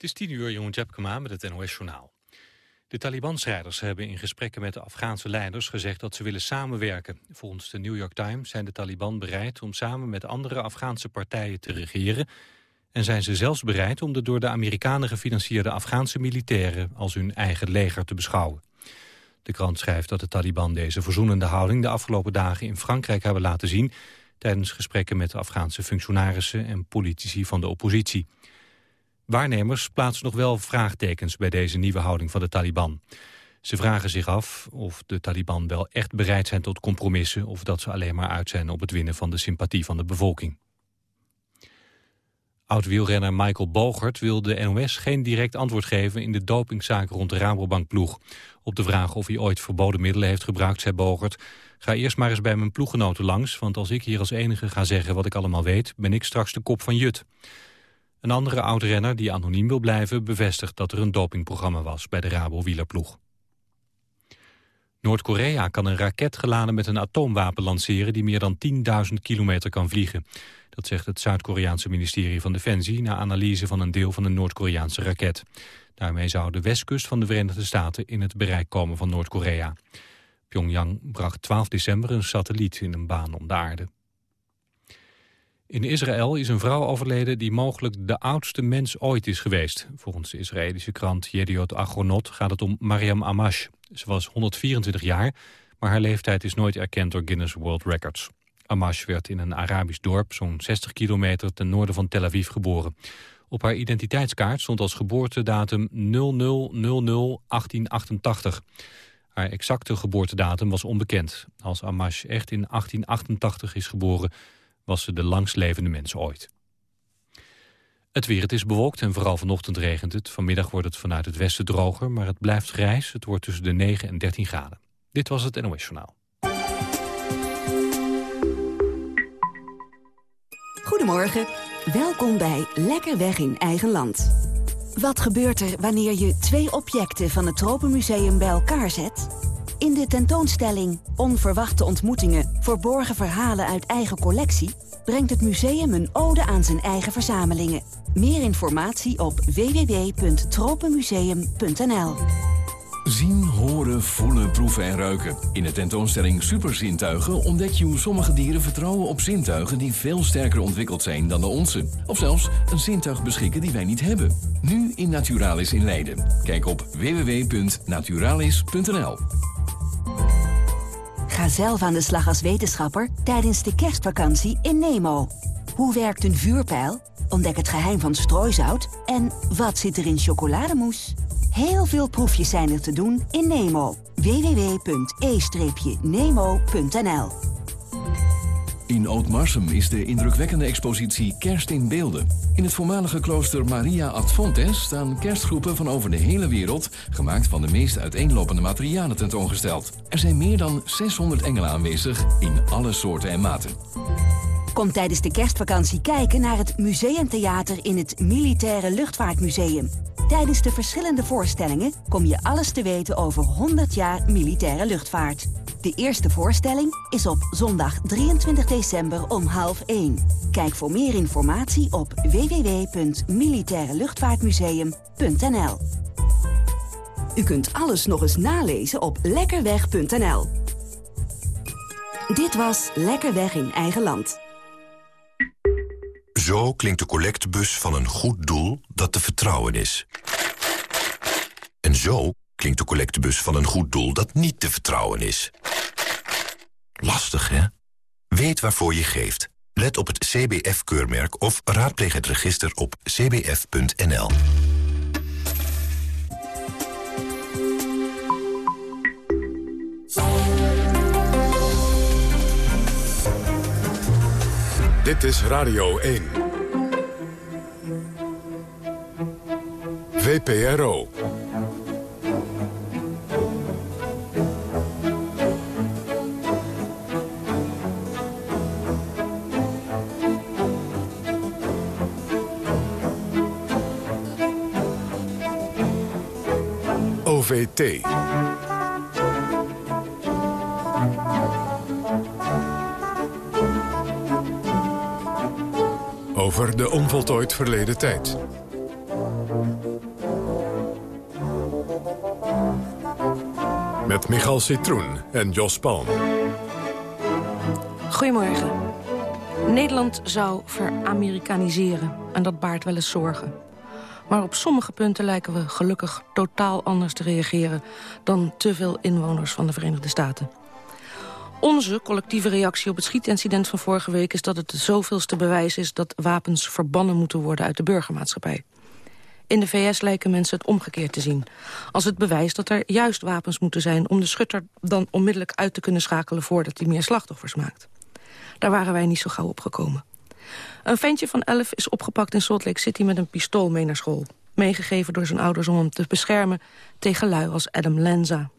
Het is tien uur, Jeroen Tjepkema met het NOS Journaal. De Taliban-strijders hebben in gesprekken met de Afghaanse leiders gezegd dat ze willen samenwerken. Volgens de New York Times zijn de Taliban bereid om samen met andere Afghaanse partijen te regeren. En zijn ze zelfs bereid om de door de Amerikanen gefinancierde Afghaanse militairen als hun eigen leger te beschouwen. De krant schrijft dat de Taliban deze verzoenende houding de afgelopen dagen in Frankrijk hebben laten zien tijdens gesprekken met Afghaanse functionarissen en politici van de oppositie. Waarnemers plaatsen nog wel vraagtekens bij deze nieuwe houding van de Taliban. Ze vragen zich af of de Taliban wel echt bereid zijn tot compromissen... of dat ze alleen maar uit zijn op het winnen van de sympathie van de bevolking. Oud-wielrenner Michael Bogert wil de NOS geen direct antwoord geven... in de dopingzaak rond de Rabobank-ploeg. Op de vraag of hij ooit verboden middelen heeft gebruikt, zei Bogert... ga eerst maar eens bij mijn ploeggenoten langs... want als ik hier als enige ga zeggen wat ik allemaal weet... ben ik straks de kop van Jut. Een andere oud-renner die anoniem wil blijven bevestigt dat er een dopingprogramma was bij de Rabo-wielerploeg. Noord-Korea kan een raket geladen met een atoomwapen lanceren die meer dan 10.000 kilometer kan vliegen. Dat zegt het Zuid-Koreaanse ministerie van Defensie na analyse van een deel van een Noord-Koreaanse raket. Daarmee zou de westkust van de Verenigde Staten in het bereik komen van Noord-Korea. Pyongyang bracht 12 december een satelliet in een baan om de aarde. In Israël is een vrouw overleden die mogelijk de oudste mens ooit is geweest. Volgens de Israëlische krant Yediot Achronot gaat het om Mariam Amash. Ze was 124 jaar, maar haar leeftijd is nooit erkend door Guinness World Records. Amash werd in een Arabisch dorp, zo'n 60 kilometer ten noorden van Tel Aviv, geboren. Op haar identiteitskaart stond als geboortedatum 00001888. Haar exacte geboortedatum was onbekend. Als Amash echt in 1888 is geboren was ze de langstlevende mens ooit. Het weer, het is bewolkt en vooral vanochtend regent het. Vanmiddag wordt het vanuit het westen droger, maar het blijft grijs. Het wordt tussen de 9 en 13 graden. Dit was het NOS Journaal. Goedemorgen, welkom bij Lekker Weg in Eigen Land. Wat gebeurt er wanneer je twee objecten van het Tropenmuseum bij elkaar zet? In de tentoonstelling Onverwachte ontmoetingen, verborgen verhalen uit eigen collectie... brengt het museum een ode aan zijn eigen verzamelingen. Meer informatie op www.tropenmuseum.nl Zien, horen, voelen, proeven en ruiken. In de tentoonstelling Superzintuigen ontdek je hoe sommige dieren vertrouwen op zintuigen die veel sterker ontwikkeld zijn dan de onze. Of zelfs een zintuig beschikken die wij niet hebben. Nu in Naturalis in Leiden. Kijk op www.naturalis.nl Ga zelf aan de slag als wetenschapper tijdens de kerstvakantie in Nemo. Hoe werkt een vuurpijl? Ontdek het geheim van strooisout. En wat zit er in chocolademousse? Heel veel proefjes zijn er te doen in Nemo. www.e-nemo.nl In Ootmarsum is de indrukwekkende expositie Kerst in Beelden. In het voormalige klooster Maria ad Fontes staan kerstgroepen van over de hele wereld... gemaakt van de meest uiteenlopende materialen tentoongesteld. Er zijn meer dan 600 engelen aanwezig in alle soorten en maten. Kom tijdens de kerstvakantie kijken naar het Museumtheater in het Militaire Luchtvaartmuseum. Tijdens de verschillende voorstellingen kom je alles te weten over 100 jaar militaire luchtvaart. De eerste voorstelling is op zondag 23 december om half 1. Kijk voor meer informatie op www.militaireluchtvaartmuseum.nl U kunt alles nog eens nalezen op lekkerweg.nl Dit was Lekkerweg in eigen land. Zo klinkt de collectebus van een goed doel dat te vertrouwen is. En zo klinkt de collectebus van een goed doel dat niet te vertrouwen is. Lastig, hè? Weet waarvoor je geeft. Let op het CBF-keurmerk of raadpleeg het register op cbf.nl. Dit is Radio 1. VPRO. Over de onvoltooid verleden tijd. Met Michal Citroen en Jos Palm. Goedemorgen. Nederland zou veramerikaniseren en dat baart wel eens zorgen. Maar op sommige punten lijken we gelukkig totaal anders te reageren... dan te veel inwoners van de Verenigde Staten. Onze collectieve reactie op het schietincident van vorige week... is dat het zoveelste bewijs is dat wapens verbannen moeten worden uit de burgermaatschappij. In de VS lijken mensen het omgekeerd te zien. Als het bewijs dat er juist wapens moeten zijn... om de schutter dan onmiddellijk uit te kunnen schakelen... voordat hij meer slachtoffers maakt. Daar waren wij niet zo gauw op gekomen. Een ventje van elf is opgepakt in Salt Lake City met een pistool mee naar school. Meegegeven door zijn ouders om hem te beschermen tegen lui als Adam Lanza.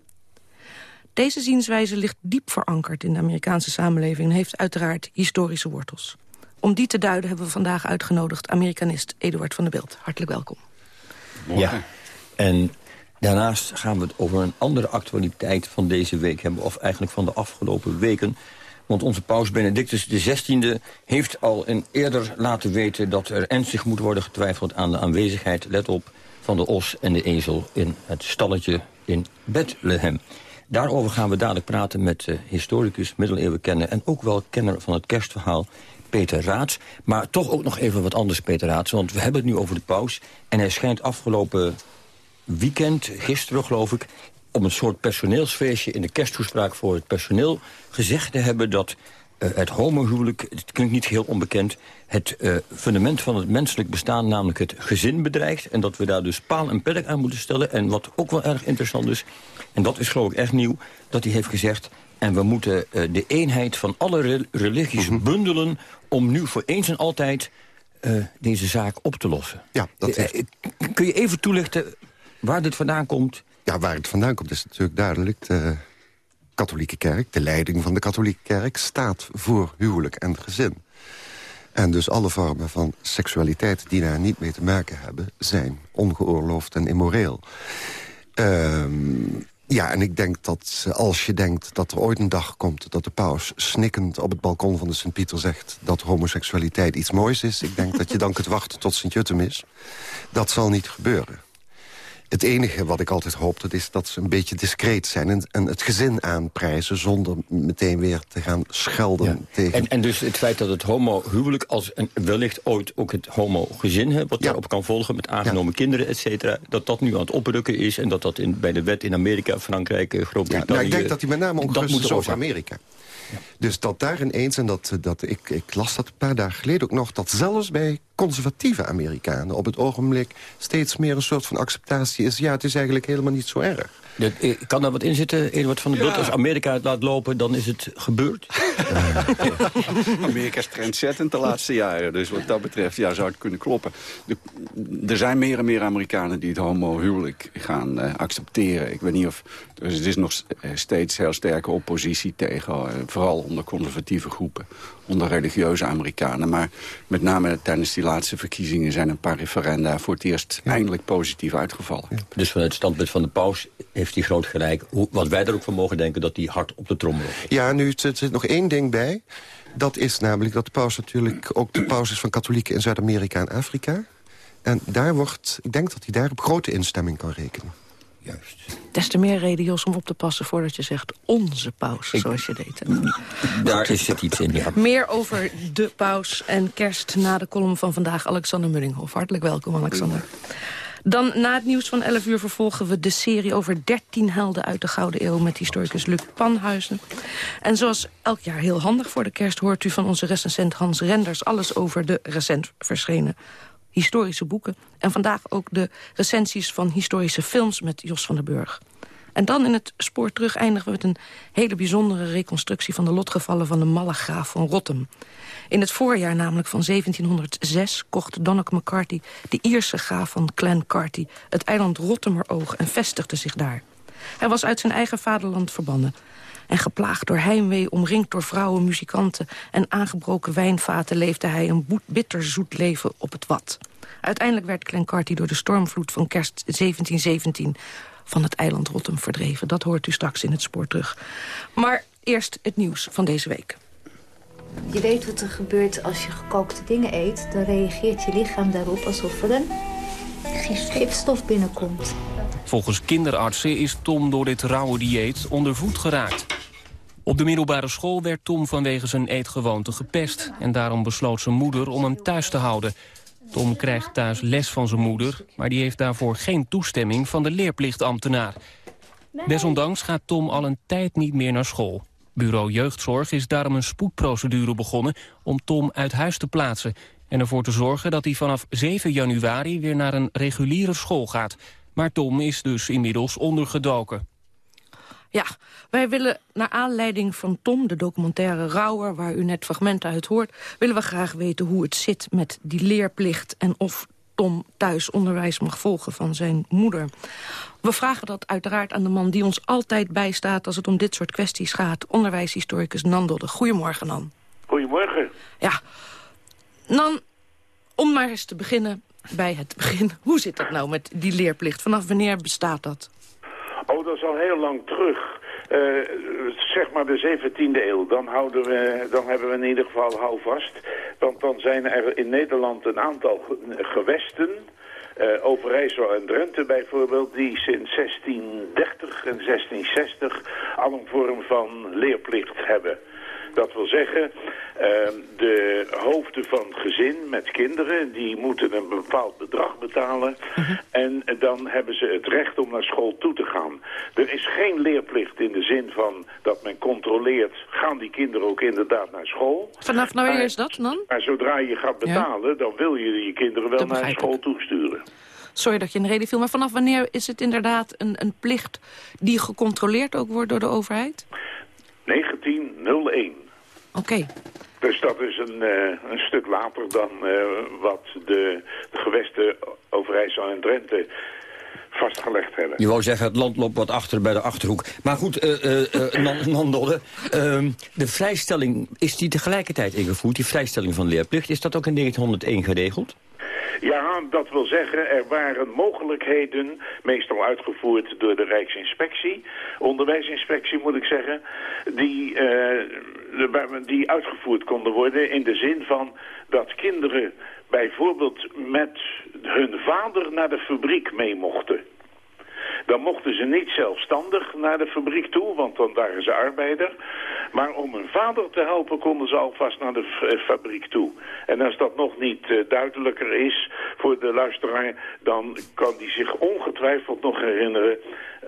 Deze zienswijze ligt diep verankerd in de Amerikaanse samenleving... en heeft uiteraard historische wortels. Om die te duiden hebben we vandaag uitgenodigd Amerikanist Eduard van der Beeld. Hartelijk welkom. Ja, en daarnaast gaan we het over een andere actualiteit van deze week hebben... of eigenlijk van de afgelopen weken. Want onze paus Benedictus XVI heeft al een eerder laten weten... dat er ernstig moet worden getwijfeld aan de aanwezigheid... let op, van de os en de ezel in het stalletje in Bethlehem. Daarover gaan we dadelijk praten met uh, historicus, middeleeuwen kenner... en ook wel kenner van het kerstverhaal, Peter Raats. Maar toch ook nog even wat anders, Peter Raats. Want we hebben het nu over de paus. En hij schijnt afgelopen weekend, gisteren geloof ik... op een soort personeelsfeestje in de kersttoespraak voor het personeel gezegd te hebben... dat uh, het homohuwelijk, het klinkt niet heel onbekend... het uh, fundament van het menselijk bestaan, namelijk het gezin bedreigt... en dat we daar dus paal en perk aan moeten stellen. En wat ook wel erg interessant is, en dat is geloof ik echt nieuw... dat hij heeft gezegd, en we moeten uh, de eenheid van alle re religies -hmm. bundelen... om nu voor eens en altijd deze zaak op te lossen. Ja, dat heeft... Kun je even toelichten waar dit vandaan komt? Ja, waar het vandaan komt is natuurlijk duidelijk... De katholieke kerk, de leiding van de katholieke kerk... staat voor huwelijk en gezin. En dus alle vormen van seksualiteit die daar niet mee te maken hebben... zijn ongeoorloofd en immoreel. Um, ja, en ik denk dat als je denkt dat er ooit een dag komt... dat de paus snikkend op het balkon van de Sint-Pieter zegt... dat homoseksualiteit iets moois is... ik denk dat je dan kunt wachten tot Sint-Jutemis. Dat zal niet gebeuren. Het enige wat ik altijd hoop, dat is dat ze een beetje discreet zijn... en, en het gezin aanprijzen zonder meteen weer te gaan schelden ja. tegen... En, en dus het feit dat het homohuwelijk als een, wellicht ooit ook het homogezin... Hè, wat ja. daarop kan volgen met aangenomen ja. kinderen, et cetera... dat dat nu aan het oprukken is en dat dat in, bij de wet in Amerika, Frankrijk, Groot-Brittannië... Ja, nou, ik denk dat hij met name ongerust is over Amerika. Dus dat daar ineens, en dat, dat, ik, ik las dat een paar dagen geleden ook nog... dat zelfs bij conservatieve Amerikanen op het ogenblik... steeds meer een soort van acceptatie is... ja, het is eigenlijk helemaal niet zo erg. De, kan daar wat in zitten, Eduard van der Bult? Ja. Als Amerika het laat lopen, dan is het gebeurd? Amerika is trendzettend de laatste jaren. Dus wat dat betreft ja, zou het kunnen kloppen. De, er zijn meer en meer Amerikanen die het homohuwelijk gaan uh, accepteren. Ik weet niet of... Dus het is nog steeds heel sterke oppositie tegen... Uh, vooral onder conservatieve groepen. Onder religieuze Amerikanen. Maar met name tijdens die laatste verkiezingen... zijn een paar referenda voor het eerst ja. eindelijk positief uitgevallen. Ja. Dus vanuit het standpunt van de paus heeft hij groot gelijk. Wat wij er ook van mogen denken, dat hij hard op de trommel is. Ja, nu zit, zit nog één ding bij. Dat is namelijk dat de paus natuurlijk ook de paus is van katholieken in Zuid-Amerika en Afrika. En daar wordt, ik denk dat hij daar op grote instemming kan rekenen. Juist. Des te meer reden, Jos, om op te passen voordat je zegt onze paus, ik, zoals je deed. Daar is het iets in, ja. Meer over de paus en kerst na de column van vandaag. Alexander Mullinghoff, hartelijk welkom, Alexander. Dan na het nieuws van 11 uur vervolgen we de serie over 13 helden uit de Gouden Eeuw... met historicus Luc Panhuizen. En zoals elk jaar heel handig voor de kerst... hoort u van onze recensent Hans Renders alles over de recent verschenen historische boeken. En vandaag ook de recensies van historische films met Jos van den Burg. En dan in het spoor terug eindigen we met een hele bijzondere reconstructie... van de lotgevallen van de malle graaf van Rottem. In het voorjaar namelijk van 1706 kocht Donald McCarthy... de Ierse graaf van Clancarty het eiland Rottemeroog en vestigde zich daar. Hij was uit zijn eigen vaderland verbannen. En geplaagd door heimwee, omringd door vrouwen, muzikanten... en aangebroken wijnvaten leefde hij een bitterzoet leven op het wat. Uiteindelijk werd Clancarty door de stormvloed van kerst 1717 van het eiland Rottem verdreven. Dat hoort u straks in het spoor terug. Maar eerst het nieuws van deze week. Je weet wat er gebeurt als je gekookte dingen eet. Dan reageert je lichaam daarop alsof er een gifstof binnenkomt. Volgens kinderartsen is Tom door dit rauwe dieet onder voet geraakt. Op de middelbare school werd Tom vanwege zijn eetgewoonte gepest... en daarom besloot zijn moeder om hem thuis te houden. Tom krijgt thuis les van zijn moeder... maar die heeft daarvoor geen toestemming van de leerplichtambtenaar. Desondanks gaat Tom al een tijd niet meer naar school. Bureau Jeugdzorg is daarom een spoedprocedure begonnen... om Tom uit huis te plaatsen... en ervoor te zorgen dat hij vanaf 7 januari weer naar een reguliere school gaat. Maar Tom is dus inmiddels ondergedoken. Ja, wij willen naar aanleiding van Tom, de documentaire Rauwer... waar u net fragmenten uit hoort... willen we graag weten hoe het zit met die leerplicht... en of Tom thuis onderwijs mag volgen van zijn moeder. We vragen dat uiteraard aan de man die ons altijd bijstaat... als het om dit soort kwesties gaat, onderwijshistoricus Nan Dodde. Goedemorgen, Nan. Goedemorgen. Ja, Nan, om maar eens te beginnen bij het begin. Hoe zit dat nou met die leerplicht? Vanaf wanneer bestaat dat? Oh, dat is al heel lang terug. Uh, zeg maar de 17e eeuw. Dan, houden we, dan hebben we in ieder geval houvast. Want dan zijn er in Nederland een aantal gewesten... Uh, Overijssel en Drenthe bijvoorbeeld, die sinds 1630 en 1660 al een vorm van leerplicht hebben. Dat wil zeggen, de hoofden van gezin met kinderen... die moeten een bepaald bedrag betalen. Mhm. En dan hebben ze het recht om naar school toe te gaan. Er is geen leerplicht in de zin van dat men controleert... gaan die kinderen ook inderdaad naar school. Vanaf nou wanneer is dat dan? Maar zodra je gaat betalen, dan wil je je kinderen wel naar school toesturen. Sorry dat je in de reden viel, maar vanaf wanneer is het inderdaad een, een plicht... die gecontroleerd ook wordt door de overheid? 1901. Oké. Dus dat is een, uh, een stuk later dan uh, wat de, de gewesten Overijssel en Drenthe vastgelegd hebben. Je wou zeggen, het land loopt wat achter bij de Achterhoek. Maar goed, uh, de vrijstelling, is die tegelijkertijd ingevoerd, die vrijstelling van leerplicht? Is dat ook in 1901 geregeld? Ja, dat wil zeggen, er waren mogelijkheden, meestal uitgevoerd door de Rijksinspectie, onderwijsinspectie moet ik zeggen, die, uh, die uitgevoerd konden worden in de zin van dat kinderen bijvoorbeeld met hun vader naar de fabriek mee mochten. Dan mochten ze niet zelfstandig naar de fabriek toe, want dan waren ze arbeider. Maar om hun vader te helpen konden ze alvast naar de eh, fabriek toe. En als dat nog niet uh, duidelijker is voor de luisteraar... dan kan die zich ongetwijfeld nog herinneren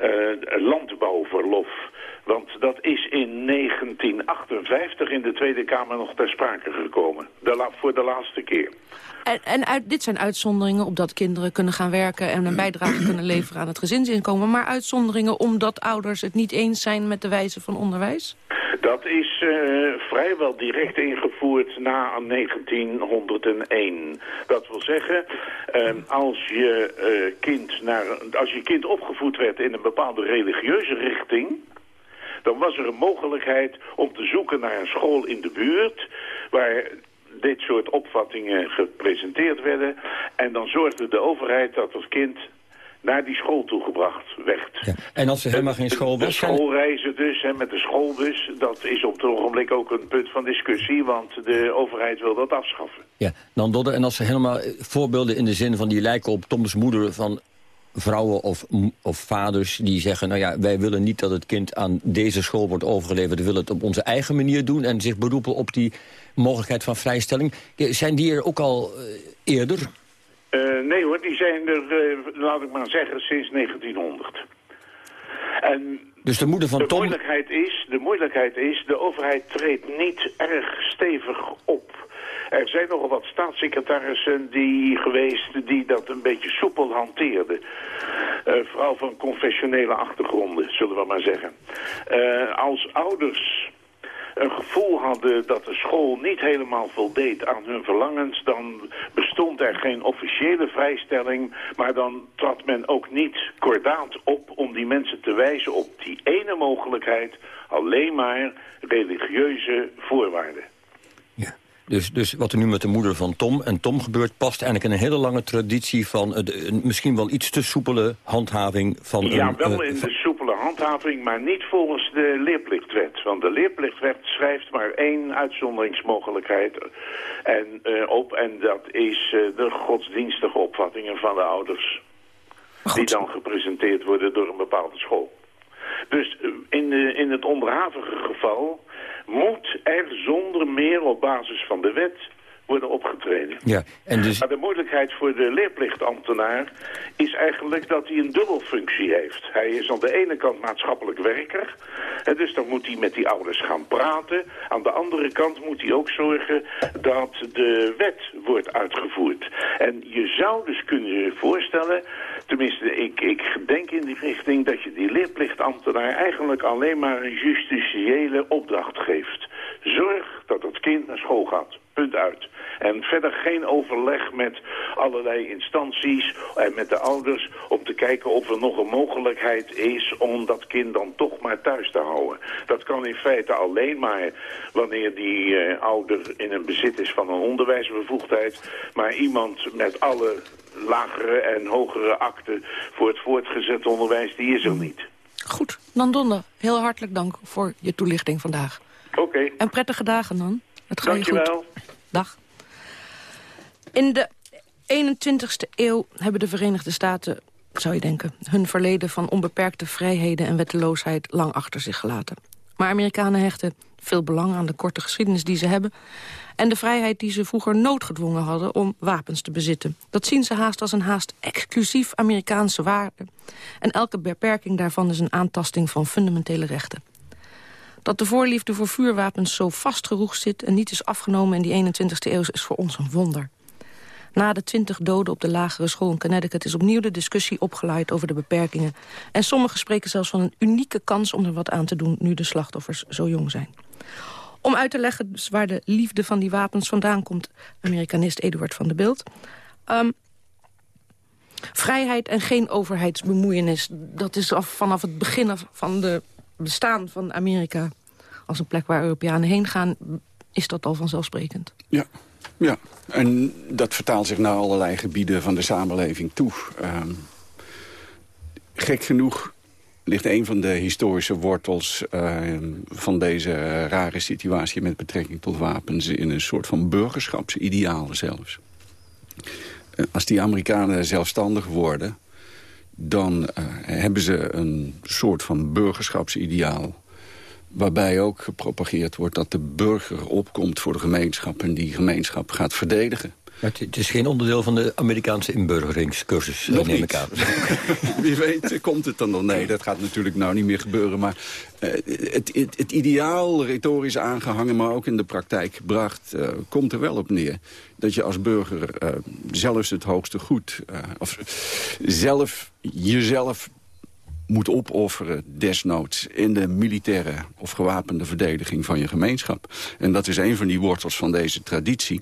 uh, landbouwverlof. Want dat is in 1958 in de Tweede Kamer nog ter sprake gekomen. De voor de laatste keer. En, en uit, dit zijn uitzonderingen omdat kinderen kunnen gaan werken... en een bijdrage kunnen leveren aan het gezinsinkomen. Maar uitzonderingen omdat ouders het niet eens zijn met de wijze van onderwijs? Dat is uh, vrijwel direct ingevoerd na 1901. Dat wil zeggen, uh, als, je, uh, kind naar, als je kind opgevoed werd in een bepaalde religieuze richting dan was er een mogelijkheid om te zoeken naar een school in de buurt... waar dit soort opvattingen gepresenteerd werden. En dan zorgde de overheid dat het kind naar die school toegebracht werd. Ja. En als er helemaal geen school was? De schoolreizen dus, hè, met de schoolbus, dat is op het ogenblik ook een punt van discussie, want de overheid wil dat afschaffen. Ja, dan Dodde, en als er helemaal voorbeelden in de zin van die lijken op Toms moeder van vrouwen of, of vaders die zeggen... nou ja, wij willen niet dat het kind aan deze school wordt overgeleverd... we willen het op onze eigen manier doen... en zich beroepen op die mogelijkheid van vrijstelling. Zijn die er ook al uh, eerder? Uh, nee hoor, die zijn er, uh, laat ik maar zeggen, sinds 1900. En dus de moeder van de Tom... Moeilijkheid is, de moeilijkheid is, de overheid treedt niet erg stevig op... Er zijn nogal wat staatssecretarissen die geweest die dat een beetje soepel hanteerden. Uh, vooral van confessionele achtergronden, zullen we maar zeggen. Uh, als ouders een gevoel hadden dat de school niet helemaal voldeed aan hun verlangens... dan bestond er geen officiële vrijstelling... maar dan trad men ook niet kordaat op om die mensen te wijzen op die ene mogelijkheid... alleen maar religieuze voorwaarden. Dus, dus wat er nu met de moeder van Tom en Tom gebeurt... past eigenlijk in een hele lange traditie van een, misschien wel iets te soepele handhaving van... Ja, een, wel uh, in de soepele handhaving, maar niet volgens de leerplichtwet. Want de leerplichtwet schrijft maar één uitzonderingsmogelijkheid en, uh, op... en dat is uh, de godsdienstige opvattingen van de ouders. die dan gepresenteerd worden door een bepaalde school. Dus eh, in, de, in het onderhavige geval moet er zonder meer op basis van de wet worden opgetreden. Ja, en dus... Maar de moeilijkheid voor de leerplichtambtenaar is eigenlijk dat hij een dubbelfunctie heeft. Hij is aan de ene kant maatschappelijk werker, en dus dan moet hij met die ouders gaan praten. Aan de andere kant moet hij ook zorgen dat de wet wordt uitgevoerd. En je zou dus kunnen voorstellen, tenminste ik, ik denk in die richting, dat je die leerplichtambtenaar eigenlijk alleen maar een justitiële opdracht geeft. Zorg dat het kind naar school gaat. Punt uit. En verder geen overleg met allerlei instanties en met de ouders... om te kijken of er nog een mogelijkheid is om dat kind dan toch maar thuis te houden. Dat kan in feite alleen maar wanneer die uh, ouder in een bezit is van een onderwijsbevoegdheid. Maar iemand met alle lagere en hogere akten voor het voortgezet onderwijs, die is er niet. Goed, dan Donder, heel hartelijk dank voor je toelichting vandaag. Oké. En prettige dagen dan. Het gaat goed. Dag. In de 21ste eeuw hebben de Verenigde Staten, zou je denken... hun verleden van onbeperkte vrijheden en wetteloosheid lang achter zich gelaten. Maar Amerikanen hechten veel belang aan de korte geschiedenis die ze hebben... en de vrijheid die ze vroeger noodgedwongen hadden om wapens te bezitten. Dat zien ze haast als een haast exclusief Amerikaanse waarde. En elke beperking daarvan is een aantasting van fundamentele rechten. Dat de voorliefde voor vuurwapens zo vastgeroegd zit... en niet is afgenomen in die 21ste eeuw is voor ons een wonder. Na de 20 doden op de lagere school in Connecticut... is opnieuw de discussie opgeleid over de beperkingen. En sommigen spreken zelfs van een unieke kans om er wat aan te doen... nu de slachtoffers zo jong zijn. Om uit te leggen dus waar de liefde van die wapens vandaan komt... Amerikanist Eduard van de Beeld... Um, vrijheid en geen overheidsbemoeienis. Dat is af, vanaf het begin van de bestaan van Amerika... als een plek waar Europeanen heen gaan... is dat al vanzelfsprekend. Ja, ja. en dat vertaalt zich naar allerlei gebieden van de samenleving toe. Um, gek genoeg ligt een van de historische wortels uh, van deze rare situatie... met betrekking tot wapens in een soort van burgerschapsideaal zelfs. Uh, als die Amerikanen zelfstandig worden... dan uh, hebben ze een soort van burgerschapsideaal... waarbij ook gepropageerd wordt dat de burger opkomt voor de gemeenschap... en die gemeenschap gaat verdedigen. Het is geen onderdeel van de Amerikaanse inburgeringscursus, Nog neem ik aan. Wie weet komt het dan nog. Nee, dat gaat natuurlijk nou niet meer gebeuren. Maar uh, het, het, het, ideaal, retorisch aangehangen, maar ook in de praktijk gebracht... Uh, komt er wel op neer. Dat je als burger uh, zelfs het hoogste goed... of zelf jezelf moet opofferen, desnoods... in de militaire of gewapende verdediging van je gemeenschap. En dat is een van die wortels van deze traditie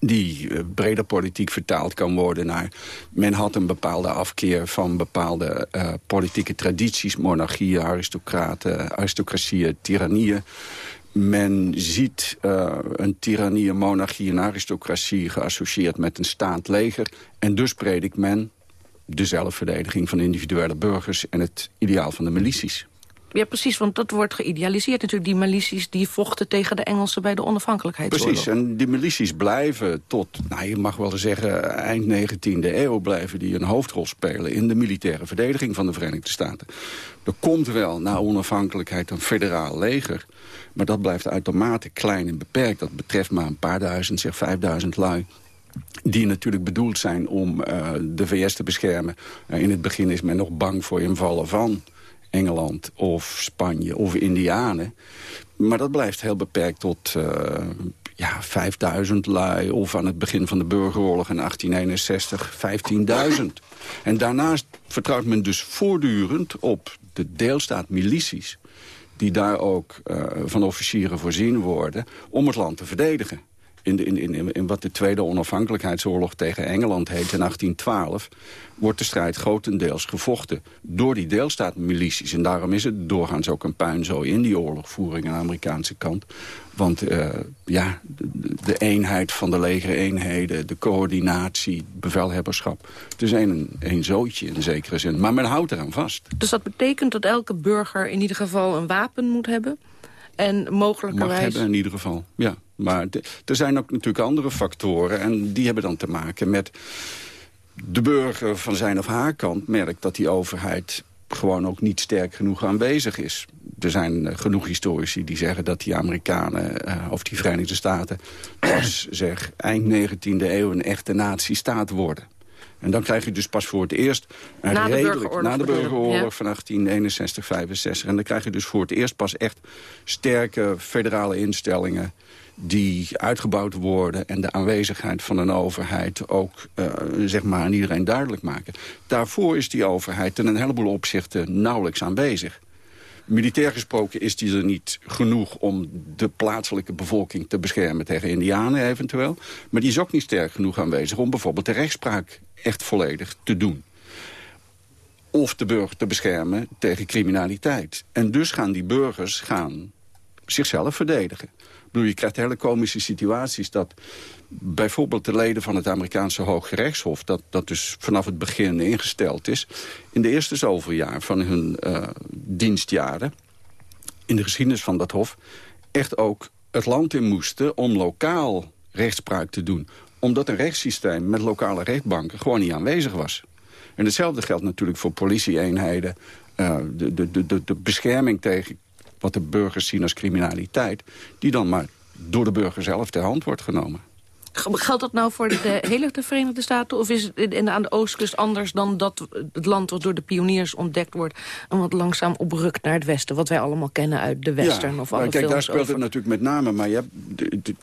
die uh, breder politiek vertaald kan worden naar... men had een bepaalde afkeer van bepaalde uh, politieke tradities... monarchieën, aristocraten, aristocratieën, tirannieën. Men ziet uh, een tirannie, een monarchie, aristocratie... geassocieerd met een staand leger. En dus predikt men de zelfverdediging van individuele burgers... en het ideaal van de milities. Ja, precies, want dat wordt geïdealiseerd natuurlijk. Die milities die vochten tegen de Engelsen bij de onafhankelijkheidsoorlog. Precies, en die milities blijven tot, nou, je mag wel zeggen... eind 19e eeuw blijven die een hoofdrol spelen... in de militaire verdediging van de Verenigde Staten. Er komt wel na onafhankelijkheid een federaal leger... maar dat blijft uitermate klein en beperkt. Dat betreft maar een paar duizend, zeg vijfduizend lui die natuurlijk bedoeld zijn om uh, de VS te beschermen. Uh, in het begin is men nog bang voor invallen van Engeland of Spanje of Indianen. Maar dat blijft heel beperkt tot uh, ja, 5000 lui... of aan het begin van de burgeroorlog in 1861 15.000. En daarnaast vertrouwt men dus voortdurend op de deelstaat milities... die daar ook uh, van officieren voorzien worden om het land te verdedigen in, de, in, in, in wat de Tweede Onafhankelijkheidsoorlog tegen Engeland heet in 1812... wordt de strijd grotendeels gevochten door die deelstaatmilities. En daarom is het doorgaans ook een puinzooi in die oorlogvoering aan de Amerikaanse kant. Want uh, ja, de, de, eenheid van de legereenheden, de coördinatie, bevelhebberschap... het is een, een zootje in zekere zin. Maar men houdt eraan vast. Dus dat betekent dat elke burger in ieder geval een wapen moet hebben... En mogelijkerwijs... Mag hebben in ieder geval, ja. Maar er zijn ook natuurlijk andere factoren... en die hebben dan te maken met de burger van zijn of haar kant merkt dat die overheid gewoon ook niet sterk genoeg aanwezig is. Er zijn eh, genoeg historici die zeggen dat die Amerikanen, uh, of die Verenigde Staten... pas zeg, eind 19e eeuw een echte nazistaat worden. En dan krijg je dus pas voor het eerst... Een na, de redelijk, na de burgeroorlog van 1861, 65. En dan krijg je dus voor het eerst pas echt sterke federale instellingen die uitgebouwd worden... en de aanwezigheid van een overheid ook uh, zeg maar aan iedereen duidelijk maken. Daarvoor is die overheid in een heleboel opzichten nauwelijks aanwezig. Militair gesproken is die er niet genoeg om de plaatselijke bevolking te beschermen tegen indianen eventueel. Maar die is ook niet sterk genoeg aanwezig om bijvoorbeeld de rechtspraak echt volledig te doen. Of de burger te beschermen tegen criminaliteit. En dus gaan die burgers gaan zichzelf verdedigen bedoel, je krijgt hele komische situaties dat bijvoorbeeld de leden van het Amerikaanse Hooggerechtshof... Dat, dat dus vanaf het begin ingesteld is... in de eerste zoveel jaar van hun uh, dienstjaren... in de geschiedenis van dat hof... echt ook het land in moesten om lokaal rechtspraak te doen. Omdat een rechtssysteem met lokale rechtbanken gewoon niet aanwezig was. En hetzelfde geldt natuurlijk voor politieeenheden... Uh, de, de, de, de bescherming tegen wat de burgers zien als criminaliteit... die dan maar door de burger zelf ter hand wordt genomen. Geldt dat nou voor de hele de Verenigde Staten? Of is het aan de oostkust anders dan dat het land wat door de pioniers ontdekt wordt... en wat langzaam oprukt naar het westen? Wat wij allemaal kennen uit de western ja, of alle kijk, daar speelt over. het natuurlijk met name. Maar je hebt, de,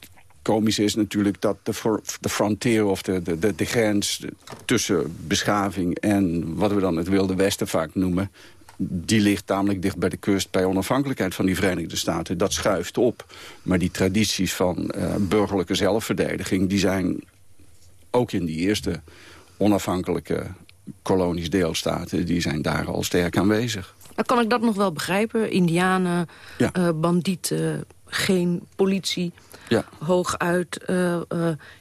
komisch is natuurlijk dat de, de frontier of de, de, de, grens tussen beschaving en wat we dan het Wilde Westen vaak noemen die ligt tamelijk dicht bij de kust bij onafhankelijkheid van die Verenigde Staten. Dat schuift op. Maar die tradities van uh, burgerlijke zelfverdediging... die zijn ook in die eerste onafhankelijke kolonies deelstaten... die zijn daar al sterk aanwezig. Kan ik dat nog wel begrijpen. Indianen, ja. uh, bandieten, geen politie... Ja. Hooguit uh,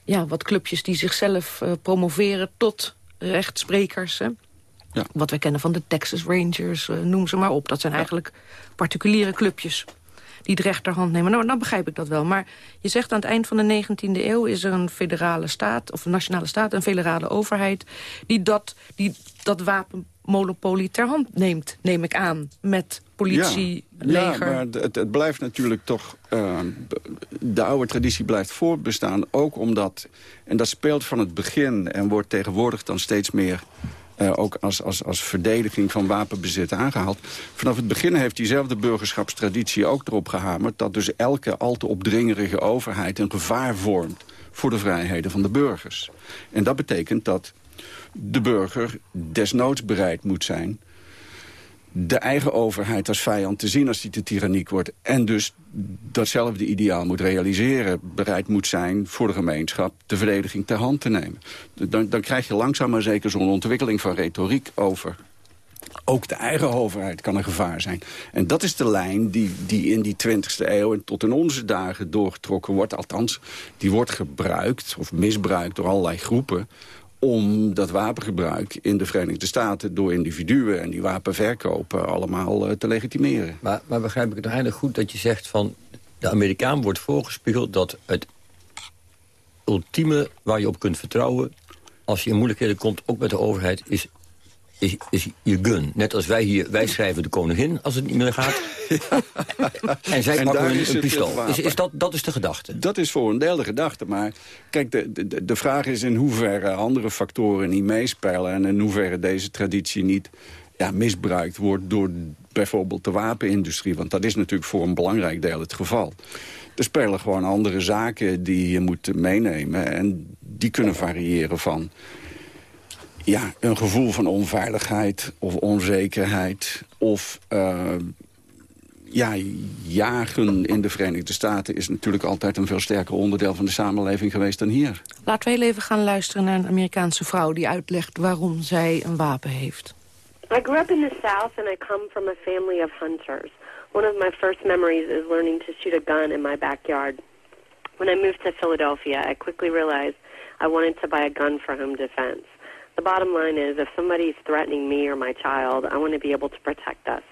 ja, wat clubjes die zichzelf promoveren tot rechtsprekers... Hè? Ja. Wat wij kennen van de Texas Rangers, uh, noem ze maar op. Dat zijn eigenlijk particuliere clubjes die de rechterhand nemen. Nou, dan begrijp ik dat wel. Maar je zegt aan het eind van de 19e eeuw... is er een federale staat, of een nationale staat, een federale overheid... die dat, die dat wapenmonopolie ter hand neemt, neem ik aan. Met politie, ja, leger. Ja, maar het, het blijft natuurlijk toch... Uh, de oude traditie blijft voortbestaan. Ook omdat, en dat speelt van het begin... en wordt tegenwoordig dan steeds meer uh, ook als, als, als verdediging van wapenbezit aangehaald. Vanaf het begin heeft diezelfde burgerschapstraditie ook erop gehamerd... dat dus elke al te opdringerige overheid een gevaar vormt... voor de vrijheden van de burgers. En dat betekent dat de burger desnoods bereid moet zijn de eigen overheid als vijand te zien als die te tyranniek wordt. En dus datzelfde ideaal moet realiseren. Bereid moet zijn voor de gemeenschap de verdediging ter hand te nemen. Dan, dan krijg je langzaam maar zeker zo'n ontwikkeling van retoriek over ook de eigen overheid kan een gevaar zijn. En dat is de lijn die, die in die 20e eeuw en tot in onze dagen doorgetrokken wordt. Althans, die wordt gebruikt of misbruikt door allerlei groepen om dat wapengebruik in de Verenigde Staten... door individuen en die wapenverkopen allemaal uh, te legitimeren. Maar, begrijp ik het eigenlijk goed dat je zegt van... de Amerikaan wordt voorgespiegeld dat het ultieme waar je op kunt vertrouwen... als je in moeilijkheden komt, ook met de overheid... is is, is je gun. Net als wij hier, wij schrijven de koningin als het niet meer gaat. en zij pakken een, een pistool. Is, is, dat, dat is de gedachte? Dat is voor een deel de gedachte. Maar kijk, de, de, de vraag is in hoeverre andere factoren niet meespelen... en in hoeverre deze traditie niet ja, misbruikt wordt door bijvoorbeeld de wapenindustrie. Want dat is natuurlijk voor een belangrijk deel het geval. Er spelen gewoon andere zaken die je moet meenemen. En die kunnen variëren van ja, een gevoel van onveiligheid of onzekerheid... of uh, ja, jagen in de Verenigde Staten is natuurlijk altijd een veel sterker onderdeel van de samenleving geweest dan hier. Laten we heel even gaan luisteren naar een Amerikaanse vrouw die uitlegt waarom zij een wapen heeft. I grew up in the South and I come from a family of hunters. One of my first memories is learning to shoot a gun in my backyard. When I moved to Philadelphia, I quickly realized I wanted to buy a gun for home defense. The bottom line is if somebody is threatening me or my child, I want to be able to protect us.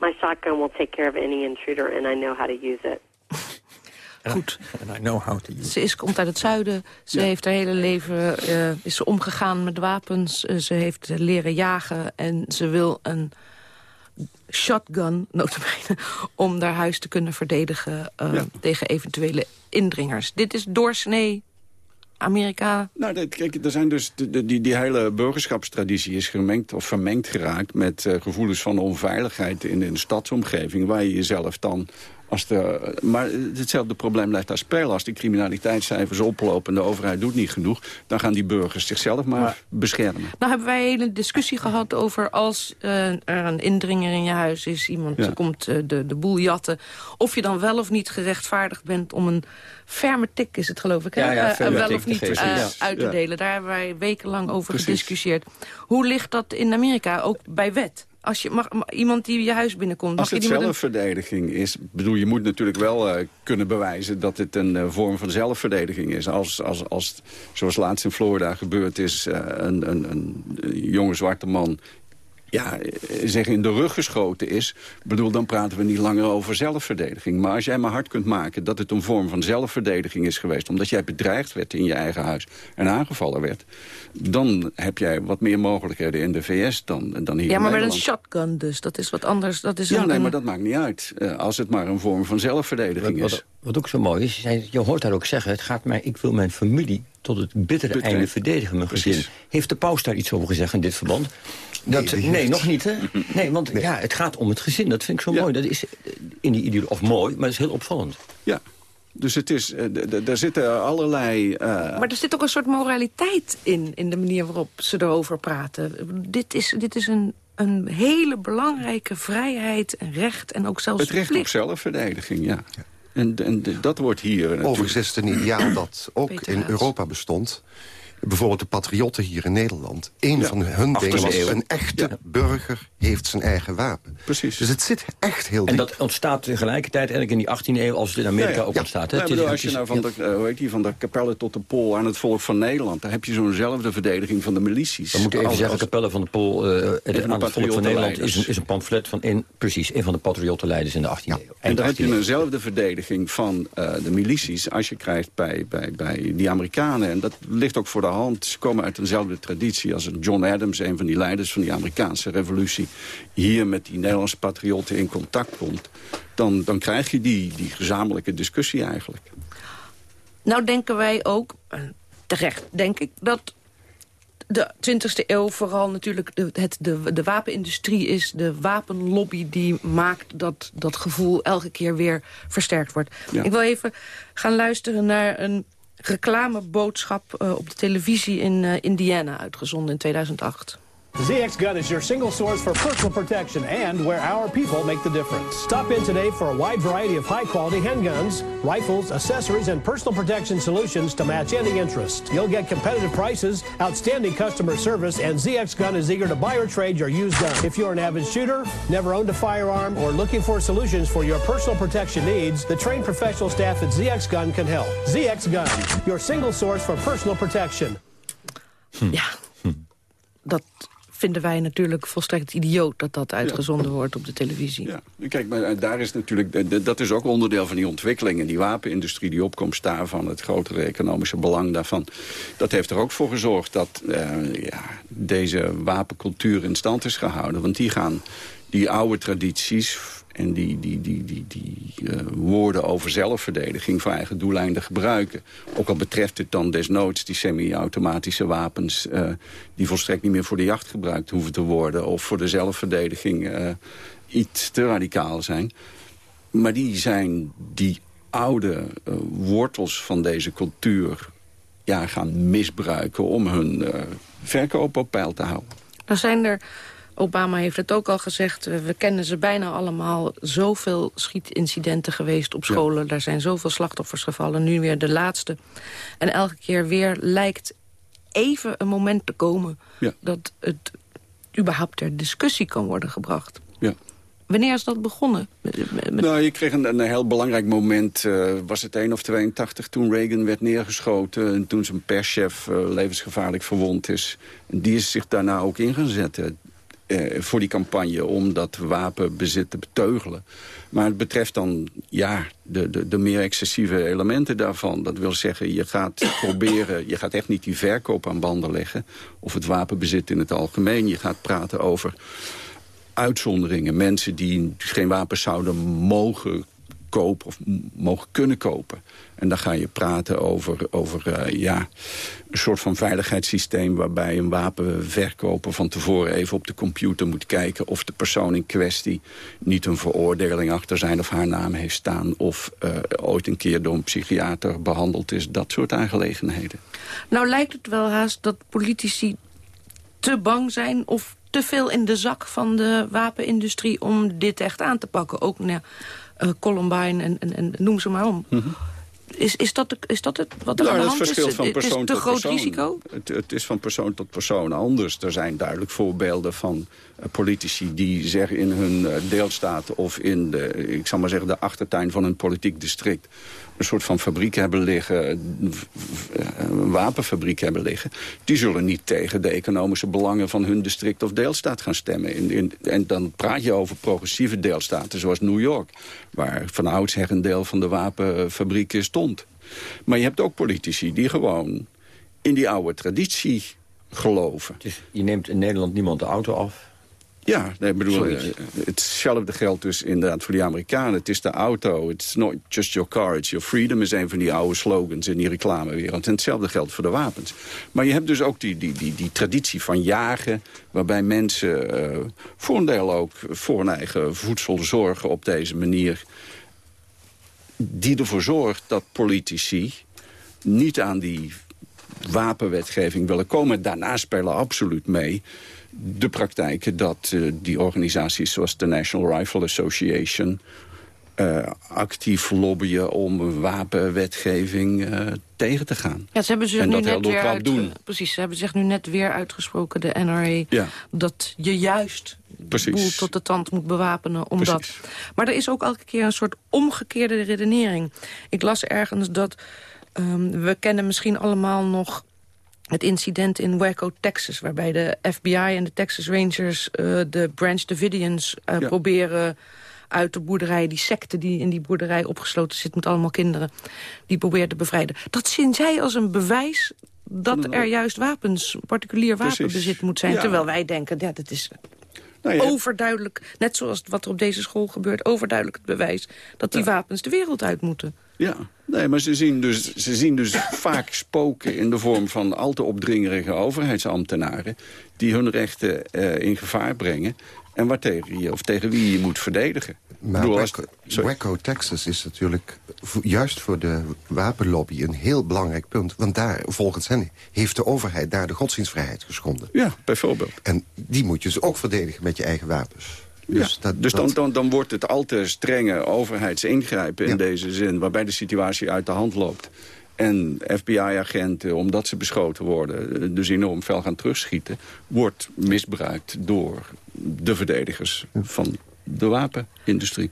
My shotgun will take care of any intruder and I know how to use it. goed. I know how to use Ze is, komt uit het zuiden. Ze heeft haar hele leven uh, is ze omgegaan met wapens. Uh, ze heeft leren jagen en ze wil een shotgun, notabene, om haar huis te kunnen verdedigen uh, ja. tegen eventuele indringers. Dit is doorsnee Amerika? Nou, dat, kijk, er zijn dus de, die, die hele burgerschapstraditie is gemengd of vermengd geraakt met uh, gevoelens van onveiligheid in, de stadsomgeving, waar je jezelf dan als de, maar hetzelfde probleem blijft daar spelen. Als die criminaliteitscijfers oplopen en de overheid doet niet genoeg... dan gaan die burgers zichzelf maar, maar beschermen. Nou hebben wij een hele discussie gehad over als uh, er een indringer in je huis is... iemand ja. komt uh, de, de boel jatten... of je dan wel of niet gerechtvaardigd bent om een ferme tik is het geloof ik, hè? Ja, ja, uh, wel of niet uit te delen. Daar hebben wij wekenlang over Precies. gediscussieerd. Hoe ligt dat in Amerika, ook bij wet? Als je mag, iemand die je huis binnenkomt... Als het zelfverdediging is... bedoel, je moet natuurlijk wel uh, kunnen bewijzen... dat het een uh, vorm van zelfverdediging is. Als, als, als zoals laatst in Florida gebeurd is... Uh, een, een, een jonge zwarte man ja, zeg in de rug geschoten is... bedoel, dan praten we niet langer over zelfverdediging. Maar als jij maar hard kunt maken dat het een vorm van zelfverdediging is geweest... omdat jij bedreigd werd in je eigen huis en aangevallen werd... dan heb jij wat meer mogelijkheden in de VS dan, dan hier Ja, maar met een shotgun dus, dat is wat anders. Dat is ja, een, nee, maar dat maakt niet uit. Uh, als het maar een vorm van zelfverdediging wat, is. Wat, ook zo mooi is, je hoort daar ook zeggen... het gaat mij, ik wil mijn familie tot het bittere einde verdedigen, mijn gezin. Precies. Heeft de paus daar iets over gezegd in dit verband? Dat, nee, nog niet, hè? Nee, want Ja, het gaat om het gezin. Dat vind ik zo Ja. mooi. Dat is in die ideologie, of mooi, maar dat is heel opvallend. Ja, dus het is, eh, daar zitten allerlei... eh, Maar er zit ook een soort moraliteit in, in de manier waarop ze erover praten. Dit is, dit is een, een hele belangrijke vrijheid en recht en ook zelfs het recht op plicht. zelfverdediging, ja. En, en dat wordt hier natuurlijk... Overigens is het een ideaal dat ook in. Europa bestond. Bijvoorbeeld de patriotten hier in Nederland. Een Ja, van hun dingen 18e was... een echte burger heeft zijn eigen wapen. Precies. Dus het zit echt heel En diep. dat ontstaat tegelijkertijd eigenlijk in die 18e eeuw... als het in Amerika Ja, ja. ook Ja. ontstaat. Hè? Bedoel, als je nou van de, eh, hoe heet die, van de kapelle tot de pol aan het volk van Nederland... dan heb je zo'nzelfde verdediging van de milities. We moeten even Als- zeggen, als- Capelle van de Pool... eh, aan het volk van Nederland is een, is een pamflet van een, precies, een van de patriottenleiders in de 18e eeuw. En dan heb de je 18e eeuw. eenzelfde verdediging van eh, de milities... als je krijgt bij, bij, bij die Amerikanen. En dat ligt ook voor de hand. Ze komen uit eenzelfde traditie als een John Adams... een van die leiders van die Amerikaanse revolutie... hier met die Nederlandse patriotten in contact komt... dan, dan krijg je die, die gezamenlijke discussie eigenlijk. Nou denken wij ook, eh, terecht denk ik, dat de 20e eeuw vooral natuurlijk de, het, de, de wapenindustrie is. De wapenlobby die maakt dat dat gevoel elke keer weer versterkt wordt. Ja. Ik wil even gaan luisteren naar een reclameboodschap eh, op de televisie in eh, Indiana uitgezonden in 2008. ZX Gun is your single source for personal protection and where our people make the difference. Stop in today for a wide variety of high quality handguns, rifles, accessories, and personal protection solutions to match any interest. You'll get competitive prices, outstanding customer service, and ZX Gun is eager to buy or trade your used gun. If you're an avid shooter, never owned a firearm, or looking for solutions for your personal protection needs, the trained professional staff at ZX Gun can help. ZX Gun, your single source for personal protection. Hmm. Ja, dat hmm. Vinden wij natuurlijk volstrekt idioot dat dat uitgezonden wordt op de televisie. Ja, kijk, maar eh, daar is natuurlijk, d- dat is ook onderdeel van die ontwikkeling. En die wapenindustrie, die opkomst daarvan, het grotere economische belang daarvan. Dat heeft er ook voor gezorgd dat eh, ja, deze wapencultuur in stand is gehouden. Want die gaan die oude tradities en die, die, die, die, die eh, woorden over zelfverdediging voor eigen doeleinden gebruiken. Ook al betreft het dan desnoods die semi-automatische wapens... eh, die volstrekt niet meer voor de jacht gebruikt hoeven te worden... of voor de zelfverdediging eh, iets te radicaal zijn. Maar die zijn die oude wortels van deze cultuur gaan misbruiken... om hun verkoop op peil te houden. Dan zijn er, Obama heeft het ook al gezegd... eh, we kennen ze bijna allemaal, zoveel schietincidenten geweest op scholen. Daar zijn zoveel slachtoffers gevallen, nu weer de laatste. En elke keer weer lijkt even een moment te komen... Ja. dat het überhaupt ter discussie kan worden gebracht. Ja. Wanneer is dat begonnen? Met- Nou, je kreeg een, een heel belangrijk moment. eh, was het 1 of 82 toen Reagan werd neergeschoten... en toen zijn perschef eh, levensgevaarlijk verwond is. En die is zich daarna ook in gaan zetten. Eh, voor die campagne om dat wapenbezit te beteugelen. Maar het betreft dan ja, de, de, de meer excessieve elementen daarvan. Dat wil zeggen, je gaat proberen, je gaat echt niet die verkoop aan banden leggen... of het wapenbezit in het algemeen. Je gaat praten over uitzonderingen. Mensen die geen wapens zouden mogen kopen of mogen kunnen kopen. En dan ga je praten over, over uh, ja, een soort van veiligheidssysteem... waarbij een wapenverkoper van tevoren even op de computer moet kijken... of de persoon in kwestie niet een veroordeling achter zijn of haar naam heeft staan... of uh, ooit een keer door een psychiater behandeld is. Dat soort aangelegenheden. Nou lijkt het wel haast dat politici te bang zijn... of te veel in de zak van de wapenindustrie om dit echt aan te pakken. Ook nou, uh, Columbine en, en, en, noem ze maar om. Mm -hmm. Is, is, dat, is dat het wat er nou, aan de hand is? verschilt van persoon het tot groot persoon. risico? Het, het, is van persoon tot persoon anders. Er zijn duidelijk voorbeelden van uh, politici die zeggen in hun uh, deelstaat... of in de, ik zal maar zeggen, de achtertuin van een politiek district een soort van fabriek hebben liggen, een wapenfabriek hebben liggen... die zullen niet tegen de economische belangen van hun district of deelstaat gaan stemmen. In, en dan praat je over progressieve deelstaten zoals New York... waar van oudsher een deel van de wapenfabrieken stond. Maar je hebt ook politici die gewoon in die oude traditie geloven. Dus je neemt in Nederland niemand de auto af... Ja, nee, ik bedoel, uh, hetzelfde geldt dus inderdaad voor die Amerikanen. Het is de auto, it's not just your car, it's your freedom... is een van die oude slogans in die reclamewereld. En hetzelfde geldt voor de wapens. Maar je hebt dus ook die, die, die, die traditie van jagen... waarbij mensen uh, voor een deel ook voor hun eigen voedsel zorgen op deze manier... die ervoor zorgt dat politici niet aan die wapenwetgeving willen komen. Daarna spelen absoluut mee de praktijken dat uh, die organisaties zoals de National Rifle Association... Uh, actief lobbyen om wapenwetgeving uh, tegen te gaan. Ja, ze hebben zich en nu dat net weer uit, doen. Precies, ze hebben zich nu net weer uitgesproken, de NRA... Ja. dat je juist de boel tot de tand moet bewapenen. Omdat... Precies. Maar er is ook elke keer een soort omgekeerde redenering. Ik las ergens dat... Um, we kennen misschien allemaal nog het incident in Waco, Texas... waarbij de FBI en de Texas Rangers uh, de Branch Davidians uh, ja. proberen uit de boerderij... die secte die in die boerderij opgesloten zit met allemaal kinderen... die probeert te bevrijden. Dat zien zij als een bewijs dat er juist wapens, particulier wapenbezit Precies. moet zijn. Ja. Terwijl wij denken, ja, dat is nou, ja. overduidelijk... net zoals wat er op deze school gebeurt... overduidelijk het bewijs dat die wapens de wereld uit moeten. Ja, nee, maar ze zien, dus, ze zien dus vaak spoken in de vorm van al te opdringerige overheidsambtenaren... die hun rechten uh, in gevaar brengen en waar tegen, je, of tegen wie je moet verdedigen. Maar bedoel, Waco, Waco, Texas is natuurlijk juist voor de wapenlobby een heel belangrijk punt. Want daar, volgens hen, heeft de overheid daar de godsdienstvrijheid geschonden. Ja, bijvoorbeeld. En die moet je dus ook verdedigen met je eigen wapens. Dus, ja, dat, dus dan, dan, dan wordt het al te strenge overheidsingrijpen in ja. deze zin... waarbij de situatie uit de hand loopt. En FBI-agenten, omdat ze beschoten worden... dus enorm fel gaan terugschieten... wordt misbruikt door de verdedigers van de wapenindustrie.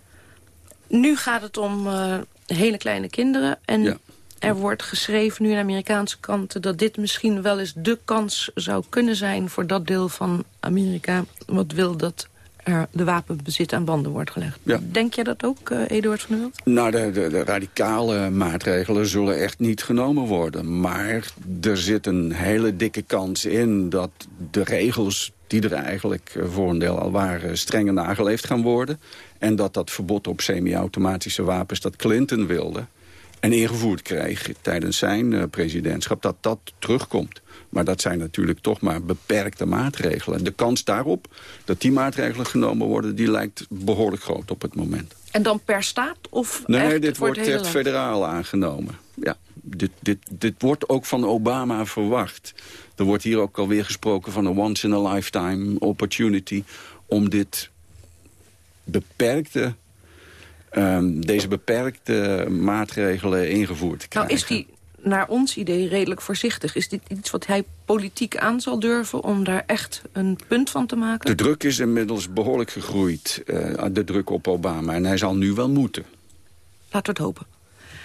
Nu gaat het om uh, hele kleine kinderen. En ja. er wordt geschreven nu aan de Amerikaanse kanten... dat dit misschien wel eens de kans zou kunnen zijn... voor dat deel van Amerika wat wil dat er de wapenbezit aan banden wordt gelegd. Ja. Denk jij dat ook, uh, Eduard van der Wild? Nou, de, de, de, radicale maatregelen zullen echt niet genomen worden. Maar er zit een hele dikke kans in dat de regels die er eigenlijk voor een deel al waren... strenger nageleefd gaan worden. En dat dat verbod op semi-automatische wapens dat Clinton wilde... en ingevoerd kreeg tijdens zijn uh, presidentschap, dat dat terugkomt. Maar dat zijn natuurlijk toch maar beperkte maatregelen. De kans daarop dat die maatregelen genomen worden... die lijkt behoorlijk groot op het moment. En dan per staat? Of nee, echt dit wordt echt land? federaal aangenomen. Ja, dit, dit, dit wordt ook van Obama verwacht. Er wordt hier ook alweer gesproken van een once-in-a-lifetime opportunity... om dit beperkte Um, deze beperkte maatregelen ingevoerd te krijgen. Nou is die naar ons idee redelijk voorzichtig. Is dit iets wat hij politiek aan zal durven om daar echt een punt van te maken? De druk is inmiddels behoorlijk gegroeid, uh, de druk op Obama. En hij zal nu wel moeten. Laten we het hopen.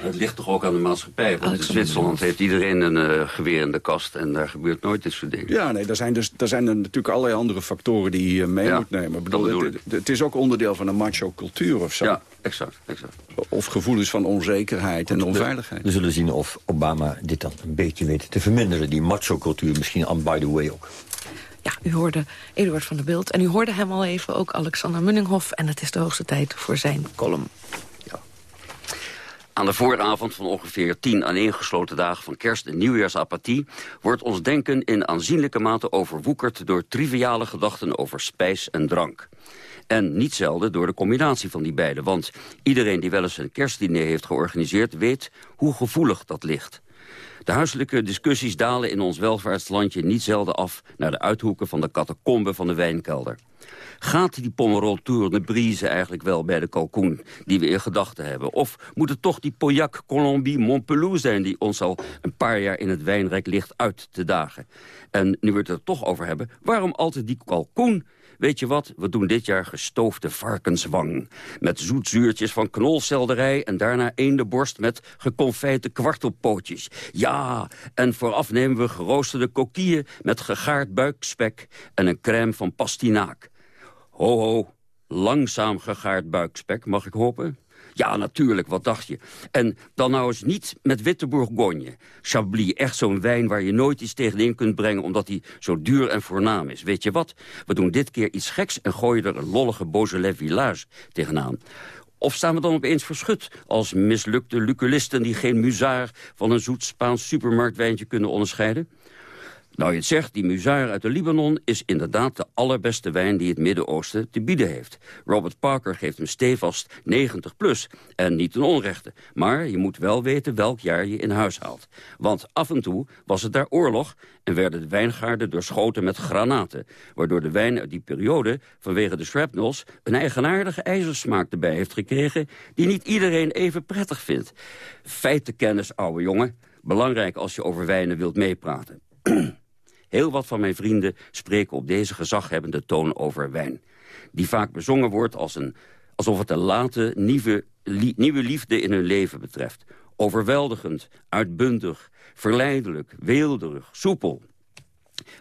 Het ligt toch ook aan de maatschappij. Want in Zwitserland heeft iedereen een uh, geweer in de kast... en daar gebeurt nooit dit soort dingen. Ja, nee, daar zijn, dus, daar zijn er natuurlijk allerlei andere factoren die je mee moet nemen. Ik bedoel, het, het, is ook onderdeel van een macho-cultuur of zo. Ja, exact, exact. Of gevoelens van onzekerheid en onveiligheid. We, zullen zien of Obama dit dan een beetje weet te verminderen. Die macho-cultuur misschien, aan by the way ook. Ja, u hoorde Eduard van der Beeld. En u hoorde hem al even, ook Alexander Munninghoff. En het is de hoogste tijd voor zijn column. Aan de vooravond van ongeveer tien aaneengesloten dagen van kerst en nieuwjaarsapathie... wordt ons denken in aanzienlijke mate overwoekerd door triviale gedachten over spijs en drank. En niet zelden door de combinatie van die beide. Want iedereen die wel eens een kerstdiner heeft georganiseerd... weet hoe gevoelig dat ligt. De huiselijke discussies dalen in ons welvaartslandje niet zelden af... naar de uithoeken van de catacombe van de wijnkelder. Gaat die Pomerol Tour de Brise eigenlijk wel bij de kalkoen die we in gedachten hebben? Of moet het toch die Pauillac Colombie Montpelou zijn... die ons al een paar jaar in het wijnrijk ligt uit te dagen? En nu we het er toch over hebben, waarom altijd die kalkoen... Weet je wat, we doen dit jaar gestoofde varkenswang. Met zoetzuurtjes van knolselderij en daarna eendenborst met geconfijte kwartelpootjes. Ja, en vooraf nemen we geroosterde kokieën met gegaard buikspek en een crème van pastinaak. Ho, ho, langzaam gegaard buikspek, mag ik hopen? Ja, natuurlijk, wat dacht je? En dan nou eens niet met witte bourgogne. Chablis, echt zo'n wijn waar je nooit iets tegenin kunt brengen... omdat hij zo duur en voornaam is. Weet je wat? We doen dit keer iets geks en gooien er een lollige Beaujolais Village tegenaan. Of staan we dan opeens verschut als mislukte luculisten... die geen muzaar van een zoet Spaans supermarktwijntje kunnen onderscheiden? Nou, je het zegt, die Muzaar uit de Libanon is inderdaad de allerbeste wijn die het Midden-Oosten te bieden heeft. Robert Parker geeft hem stevast 90 plus en niet ten onrechte. Maar je moet wel weten welk jaar je in huis haalt. Want af en toe was het daar oorlog en werden de wijngaarden doorschoten met granaten. Waardoor de wijn uit die periode vanwege de shrapnels een eigenaardige ijzersmaak erbij heeft gekregen die niet iedereen even prettig vindt. Feitenkennis, ouwe jongen. Belangrijk als je over wijnen wilt meepraten. Heel wat van mijn vrienden spreken op deze gezaghebbende toon over wijn. Die vaak bezongen wordt als een, alsof het een late, nieuwe, nieuwe liefde in hun leven betreft. Overweldigend, uitbundig, verleidelijk, weelderig, soepel.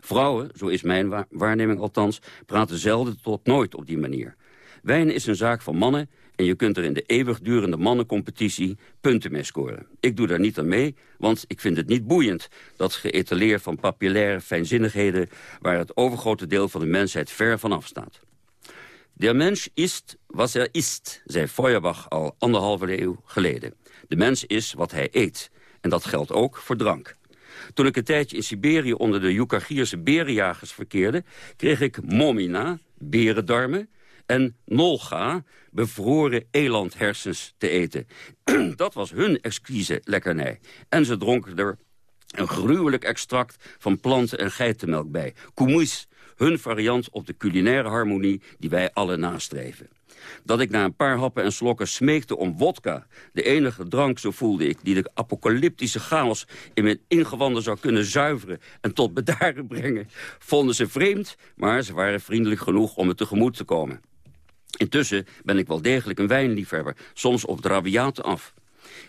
Vrouwen, zo is mijn waarneming althans, praten zelden tot nooit op die manier. Wijn is een zaak van mannen en je kunt er in de eeuwigdurende mannencompetitie punten mee scoren. Ik doe daar niet aan mee, want ik vind het niet boeiend... dat geëtaleer van papillaire fijnzinnigheden... waar het overgrote deel van de mensheid ver van afstaat. De mens is wat er is, zei Feuerbach al anderhalve eeuw geleden. De mens is wat hij eet. En dat geldt ook voor drank. Toen ik een tijdje in Siberië onder de Yukagierse berenjagers verkeerde... kreeg ik momina, berendarmen en nolga, bevroren elandhersens, te eten. dat was hun exquise lekkernij. En ze dronken er een gruwelijk extract van planten- en geitenmelk bij. Kumis, hun variant op de culinaire harmonie die wij alle nastreven. Dat ik na een paar happen en slokken smeekte om wodka. De enige drank, zo voelde ik, die de apocalyptische chaos... in mijn ingewanden zou kunnen zuiveren en tot bedaren brengen... vonden ze vreemd, maar ze waren vriendelijk genoeg om me tegemoet te komen. Intussen ben ik wel degelijk een wijnliefhebber, soms op drabiaten af.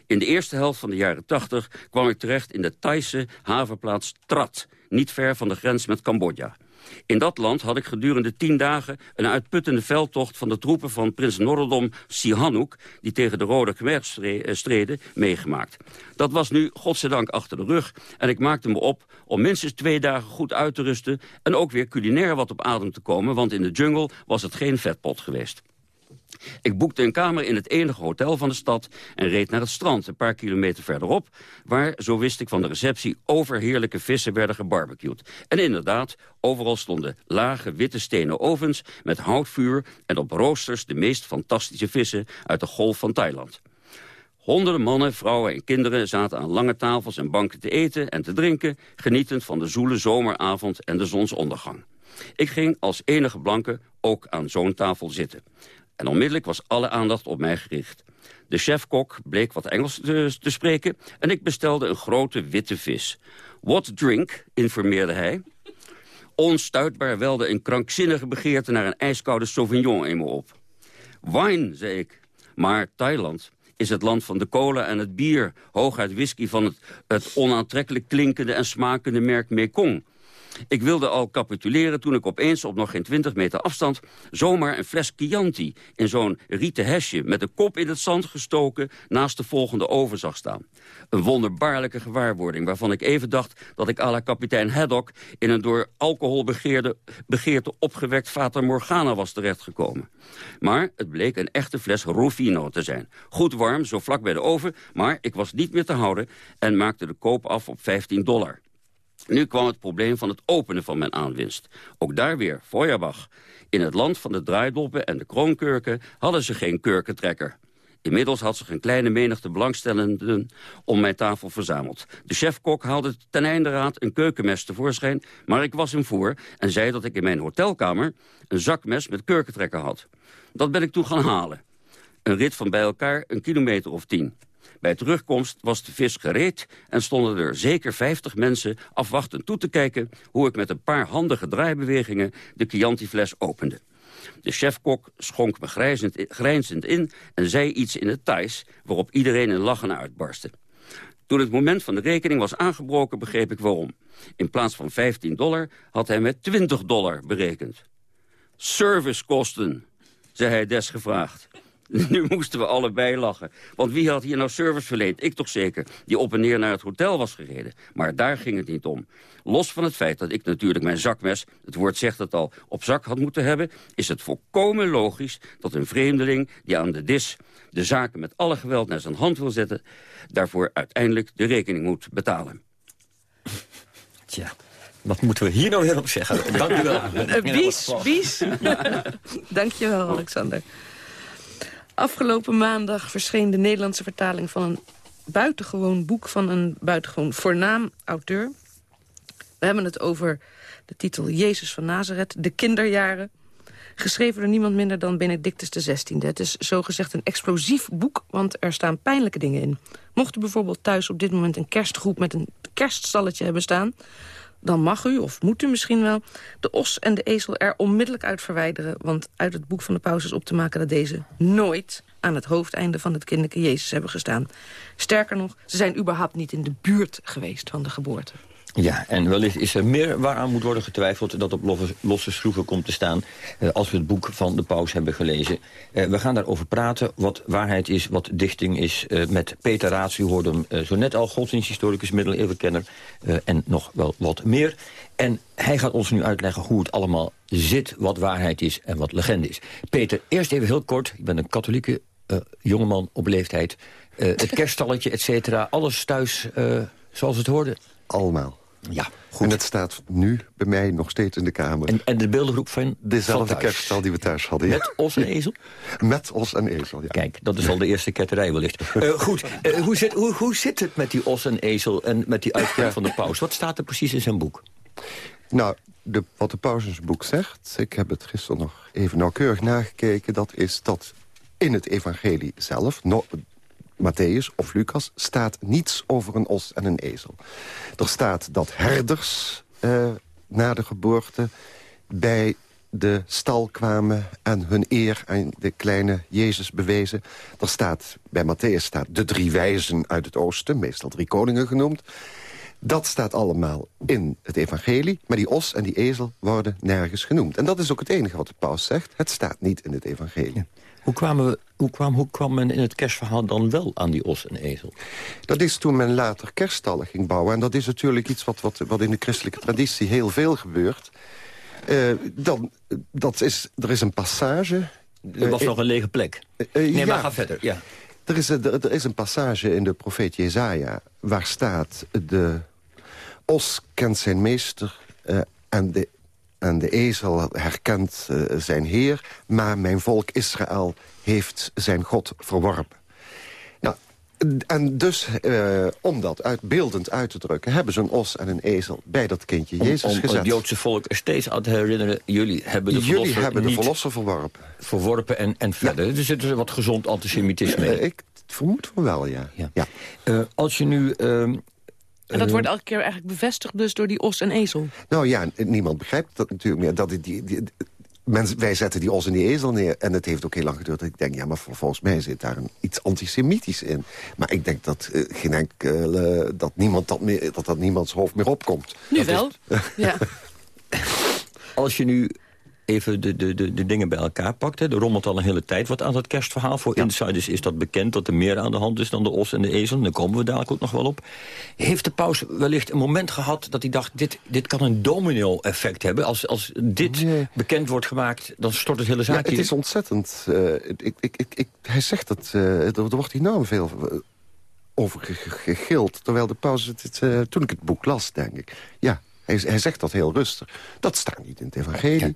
In de eerste helft van de jaren 80 kwam ik terecht in de Thaise havenplaats Trat... niet ver van de grens met Cambodja. In dat land had ik gedurende tien dagen een uitputtende veldtocht van de troepen van prins Norodom Sihanouk, die tegen de Rode Khmer eh, streden, meegemaakt. Dat was nu godzijdank achter de rug en ik maakte me op om minstens twee dagen goed uit te rusten en ook weer culinair wat op adem te komen, want in de jungle was het geen vetpot geweest. Ik boekte een kamer in het enige hotel van de stad... en reed naar het strand, een paar kilometer verderop... waar, zo wist ik van de receptie, overheerlijke vissen werden gebarbecued. En inderdaad, overal stonden lage witte stenen ovens... met houtvuur en op roosters de meest fantastische vissen... uit de golf van Thailand. Honderden mannen, vrouwen en kinderen zaten aan lange tafels en banken te eten en te drinken... genietend van de zoele zomeravond en de zonsondergang. Ik ging als enige blanke ook aan zo'n tafel zitten. En onmiddellijk was alle aandacht op mij gericht. De chefkok bleek wat Engels te, spreken en ik bestelde een grote witte vis. What drink, informeerde hij. Onstuitbaar welde een krankzinnige begeerte naar een ijskoude sauvignon in me op. Wine, zei ik. Maar Thailand, is het land van de cola en het bier. Hooguit whisky van het onaantrekkelijk klinkende en smakende merk Mekong. Ik wilde al capituleren toen ik opeens op nog geen 20 meter afstand... zomaar een fles Chianti in zo'n rieten hesje... met de kop in het zand gestoken naast de volgende oven zag staan. Een wonderbaarlijke gewaarwording waarvan ik even dacht... dat ik à la kapitein Haddock in een door alcohol begeerde, begeerte opgewekt Fata Morgana was terechtgekomen. Maar het bleek een echte fles Rufino te zijn. Goed warm, zo vlak bij de oven, maar ik was niet meer te houden... en maakte de koop af op 15 dollar. Nu kwam het probleem van het openen van mijn aanwinst. Ook daar weer, Feuerbach. In het land van de draaidoppen en de kroonkurken hadden ze geen kurkentrekker. Inmiddels had zich een kleine menigte belangstellenden om mijn tafel verzameld. De chefkok haalde ten einde raad een keukenmes tevoorschijn... maar ik was hem voor en zei dat ik in mijn hotelkamer... een zakmes met kurkentrekker had. Dat ben ik toen gaan halen. Een rit van bij elkaar een kilometer of tien. Bij terugkomst was de vis gereed en stonden er zeker 50 mensen afwachtend toe te kijken... hoe ik met een paar handige draaibewegingen de Chianti-fles opende. De chefkok schonk me grijzend in en zei iets in het Thais... waarop iedereen in lachen uitbarstte. Toen het moment van de rekening was aangebroken, begreep ik waarom. In plaats van 15 dollar had hij met 20 dollar berekend. Servicekosten, zei hij desgevraagd. Nu moesten we allebei lachen. Want wie had hier nou service verleend? Ik toch zeker, die op en neer naar het hotel was gereden. Maar daar ging het niet om. Los van het feit dat ik natuurlijk mijn zakmes, het woord zegt het al, op zak had moeten hebben... is het volkomen logisch dat een vreemdeling die aan de dis de zaken met alle geweld naar zijn hand wil zetten... daarvoor uiteindelijk de rekening moet betalen. Tja. Wat moeten we hier nou weer op zeggen? Dank u wel. Bies, bies. Dank je wel, Alexander. Afgelopen maandag verscheen de Nederlandse vertaling van een buitengewoon boek... van een buitengewoon voornaam auteur. We hebben het over de titel Jezus van Nazareth, de kinderjaren. Geschreven door niemand minder dan Benedictus XVI. Het is zogezegd een explosief boek, want er staan pijnlijke dingen in. Mocht u bijvoorbeeld thuis op dit moment een kerstgroep met een kerststalletje hebben staan dan mag u, of moet u misschien wel, de os en de ezel er onmiddellijk uit verwijderen. Want uit het boek van de paus is op te maken dat deze nooit aan het hoofdeinde van het kinderke Jezus hebben gestaan. Sterker nog, ze zijn überhaupt niet in de buurt geweest van de geboorte. Ja, en wellicht is er meer waaraan moet worden getwijfeld... dat op losse schroeven komt te staan eh, als we het boek van de paus hebben gelezen. Eh, we gaan daarover praten, wat waarheid is, wat dichting is... Eh, met Peter Raats, u hoorde hem eh, zo net al, godsdiensthistoricus, middeleeuwenkenner... Eh, en nog wel wat meer. En hij gaat ons nu uitleggen hoe het allemaal zit, wat waarheid is en wat legende is. Peter, eerst even heel kort, ik ben een katholieke jongeman op leeftijd... het kerststalletje, et cetera, alles thuis zoals het hoorde? Allemaal. Ja, goed. En het staat nu bij mij nog steeds in de kamer. En, en de beeldengroep van Dezelfde kerststal die we thuis hadden. Met os en ezel? met os en ezel, ja. Kijk, dat is al de eerste ketterij wellicht. Uh, goed, uh, hoe, zit, hoe, hoe zit het met die os en ezel en met die uitspraak van de paus? Wat staat er precies in zijn boek? Nou, de, wat de paus in zijn boek zegt... ik heb het gisteren nog even nauwkeurig nagekeken... dat is dat in het evangelie zelf... No, Matthäus of Lucas staat niets over een os en een ezel. Er staat dat herders uh, na de geboorte bij de stal kwamen en hun eer aan de kleine Jezus bewezen. Er staat, bij Matthäus staat de drie wijzen uit het oosten, meestal drie koningen genoemd. Dat staat allemaal in het evangelie, maar die os en die ezel worden nergens genoemd. En dat is ook het enige wat de paus zegt. Het staat niet in het evangelie. Hoe, kwamen we, hoe, kwam, hoe kwam men in het kerstverhaal dan wel aan die os en ezel? Dat is toen men later kerststallen ging bouwen. En dat is natuurlijk iets wat, wat, wat in de christelijke traditie heel veel gebeurt. Uh, dan, dat is, er is een passage... Er was uh, nog een lege plek. Uh, nee, ja, maar ga verder. Ja. Er is, er, er is een passage in de profeet Jezaja... waar staat... de os kent zijn meester en de en de ezel herkent uh, zijn heer... maar mijn volk Israël heeft zijn God verworpen. Nou, en dus, uh, om dat uitbeeldend uit te drukken... hebben ze een os en een ezel bij dat kindje Jezus om, om gezet. het Joodse volk er steeds aan te herinneren... jullie hebben de jullie verlosser hebben de verlosser verworpen. Verworpen en, en verder. Ja. Er zit dus wat gezond antisemitisme in. Ik vermoed van wel, ja. ja. ja. als je nu ehm, en dat wordt elke keer eigenlijk bevestigd dus door die os en ezel? Nou ja, niemand begrijpt dat natuurlijk meer. Dat die, die, mensen, wij zetten die os en die ezel neer. En het heeft ook heel lang geduurd dat ik denk... ja, maar volgens mij zit daar een, iets antisemitisch in. Maar ik denk dat, uh, geen enkele, dat, niemand dat, meer, dat dat niemands hoofd meer opkomt. Nu dat wel, is, ja. Als je nu even de, de, de, de dingen bij elkaar pakt. Hè. Er rommelt al een hele tijd wat aan het kerstverhaal. Voor insiders is dat bekend dat er meer aan de hand is dan de os en de ezel. Daar komen we dadelijk ook nog wel op. Heeft de paus wellicht een moment gehad dat hij dacht... dit, dit kan een domino-effect hebben. Als, als dit bekend wordt gemaakt, dan stort het hele zaakje. Ja, het is ontzettend... Uh, ik, ik, ik, ik, hij zegt dat... Uh, er, wordt enorm veel over gegild. Terwijl de paus... Het, het, uh, toen ik het boek las, denk ik... ja, hij, hij, zegt dat heel rustig. Dat staat niet in het evangelie.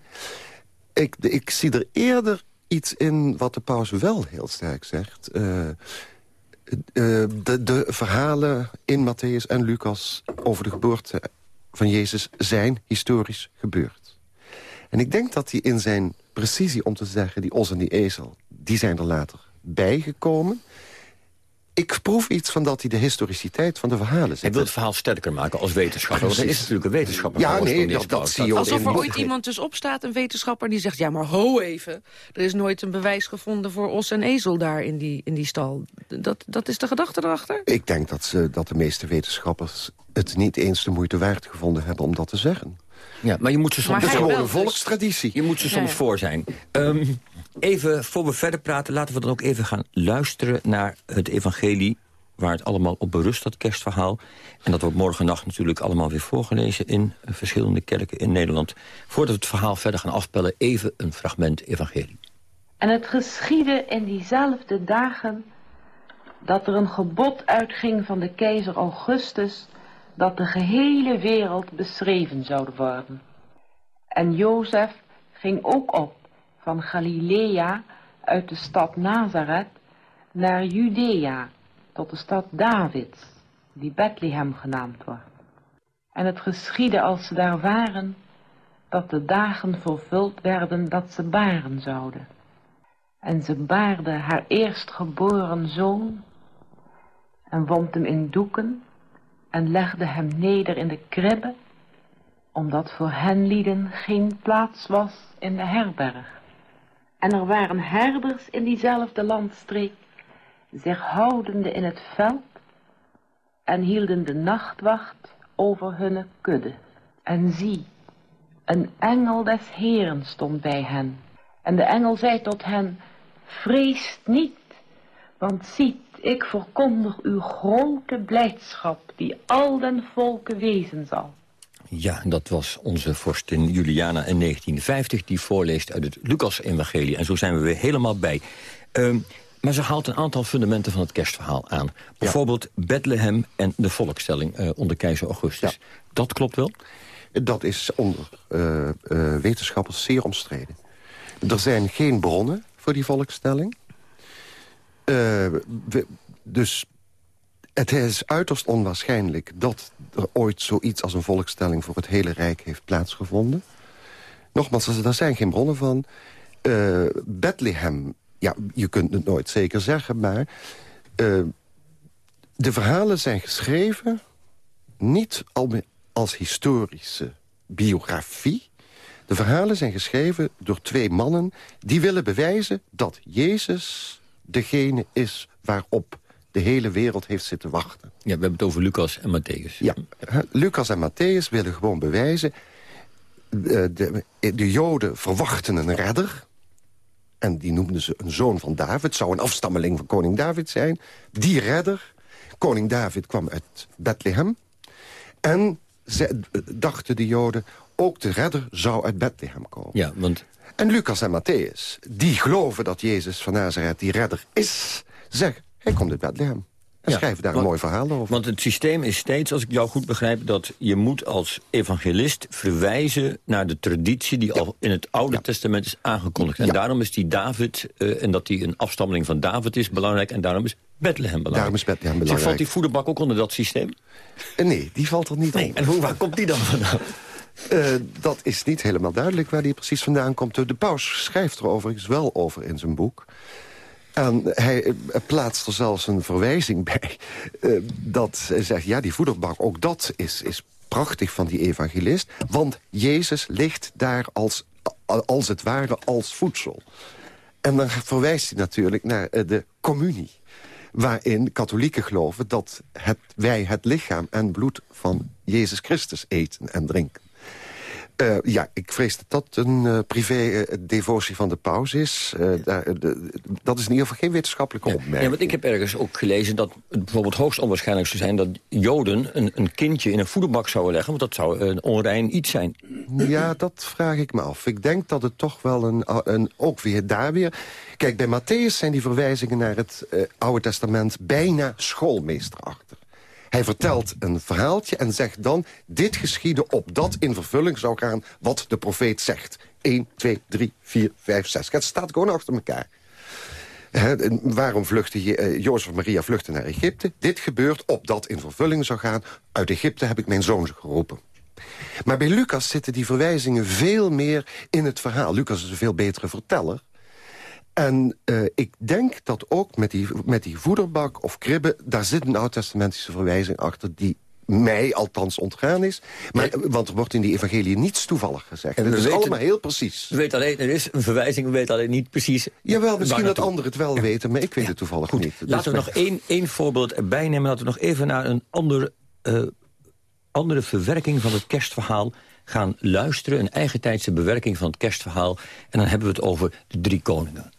Ik, ik zie er eerder iets in wat de paus wel heel sterk zegt. Uh, de, de, verhalen in Matthäus en Lucas over de geboorte van Jezus zijn historisch gebeurd. En ik denk dat hij in zijn precisie om te zeggen... die os en die ezel, die zijn er later bijgekomen ik proef iets van dat hij de historiciteit van de verhalen zet. Hij wil het verhaal sterker maken als wetenschapper. Want hij is natuurlijk een wetenschapper. Ja, nee, dat, dat zie je Alsof er ooit iemand dus opstaat, een wetenschapper, die zegt... ja, maar ho even, er is nooit een bewijs gevonden voor os en ezel daar in die, in die stal. Dat, dat is de gedachte erachter? Ik denk dat, ze, dat de meeste wetenschappers het niet eens de moeite waard gevonden hebben om dat te zeggen. Ja, maar je moet ze soms... Het is gewoon een volkstraditie. Je moet ze soms Ja. voor zijn. Um, even, voor we verder praten, laten we dan ook even gaan luisteren naar het evangelie waar het allemaal op berust, dat kerstverhaal. En dat wordt morgen nacht natuurlijk allemaal weer voorgelezen... in verschillende kerken in Nederland. Voordat we het verhaal verder gaan afpellen, even een fragment evangelie. En het geschiedde in diezelfde dagen dat er een gebod uitging van de keizer Augustus... dat de gehele wereld beschreven zou worden. En Jozef ging ook op van Galilea uit de stad Nazareth naar Judea tot de stad Davids, die Bethlehem genaamd wordt. En het geschiedde als ze daar waren, dat de dagen vervuld werden dat ze baren zouden. En ze baarde haar eerstgeboren zoon en wond hem in doeken en legde hem neder in de kribbe, omdat voor hen lieden geen plaats was in de herberg. En er waren herders in diezelfde landstreek zich houdende in het veld en hielden de nachtwacht over hunne kudde. En zie, een engel des Heren stond bij hen. En de engel zei tot hen, vreest niet, want ziet, ik verkondig u grote blijdschap die al den volken wezen zal. Ja, dat was onze vorstin Juliana in 1950... die voorleest uit het Lucas-evangelie. En zo zijn we weer helemaal bij. Um, maar ze haalt een aantal fundamenten van het kerstverhaal aan. Bijvoorbeeld Bethlehem en de volkstelling uh, onder keizer Augustus. Ja. Dat klopt wel? Dat is onder uh, uh, wetenschappers zeer omstreden. Er zijn geen bronnen voor die volkstelling. We, dus het is uiterst onwaarschijnlijk dat er ooit zoiets als een volkstelling... voor het hele Rijk heeft plaatsgevonden. Nogmaals, er zijn geen bronnen van. Bethlehem ja, je kunt het nooit zeker zeggen, maar... Uh, de verhalen zijn geschreven niet als historische biografie. De verhalen zijn geschreven door twee mannen... die willen bewijzen dat Jezus degene is waarop de hele wereld heeft zitten wachten. Ja, we hebben het over Lucas en Matthäus. Ja, Lucas en Matthäus willen gewoon bewijzen... De, de, de Joden verwachten een redder... En die noemden ze een zoon van David. Zou een afstammeling van koning David zijn. Die redder. Koning David kwam uit Bethlehem. En ze, dachten de Joden, ook de redder zou uit Bethlehem komen. Ja, want... En Lucas en Matthäus, die geloven dat Jezus van Nazareth die redder is... zeggen, hij komt uit Bethlehem. En ja, schrijven daar want, een mooi verhaal over. Want het systeem is steeds, als ik jou goed begrijp... dat je moet als evangelist verwijzen naar de traditie... die ja. al in het Oude ja. Testament is aangekondigd. En daarom is die David, uh, en dat hij een afstammeling van David is, belangrijk. En daarom is Bethlehem belangrijk. Daarom is Bethlehem belangrijk. Zeg, valt die voederbak ook onder dat systeem? Uh, nee, die valt er niet nee, onder. En hoe, waar komt die dan vandaan? Uh, dat is niet helemaal duidelijk waar die precies vandaan komt. De paus schrijft er overigens wel over in zijn boek... En hij plaatst er zelfs een verwijzing bij. Uh, dat zegt, ja, die voederbank, ook dat is, is prachtig van die evangelist. Want Jezus ligt daar als als het ware als voedsel. En dan verwijst hij natuurlijk naar eh, de communie waarin katholieken geloven dat het, wij het lichaam en bloed van Jezus Christus eten en drinken. Uh, ja, ik vrees dat dat een uh, privé-devotie van de paus is. Uh, daar, de, dat is in ieder geval geen wetenschappelijke ja, opmerking. Ja, want ik heb ergens ook gelezen dat het bijvoorbeeld hoogst onwaarschijnlijk zou zijn... dat Joden een, een kindje in een voederbak zouden leggen... want dat zou een onrein iets zijn. Ja, dat vraag ik me af. Ik denk dat het toch wel een... een ook weer daar weer... Kijk, bij Matthäus zijn die verwijzingen naar het Oude Testament... bijna schoolmeesterachtig. Hij vertelt een verhaaltje en zegt dan... dit geschieden op dat in vervulling zou gaan wat de profeet zegt. 1, 2, 3, 4, 5, 6. Het staat gewoon achter elkaar. Waarom vluchtte uh, Jozef Maria vluchten naar Egypte? Dit gebeurt op dat in vervulling zou gaan. Uit Egypte heb ik mijn zoon geroepen. Maar bij Lucas zitten die verwijzingen veel meer in het verhaal. Lucas is een veel betere verteller. En uh, ik denk dat ook met die, met die voederbak of kribben... daar zit een oud-testamentische verwijzing achter... die mij althans ontgaan is. Maar, want er wordt in die evangelie niets toevallig gezegd. Het is weten, allemaal heel precies. We weten alleen, er is een verwijzing, we weten alleen niet precies... Jawel, misschien dat anderen het wel ja. weten, maar ik weet ja. het toevallig Goed. niet. Laten we nog één, één voorbeeld erbij nemen. Laten we nog even naar een ander, uh, andere verwerking van het kerstverhaal gaan luisteren. Een eigentijdse bewerking van het kerstverhaal. En dan hebben we het over de drie koningen.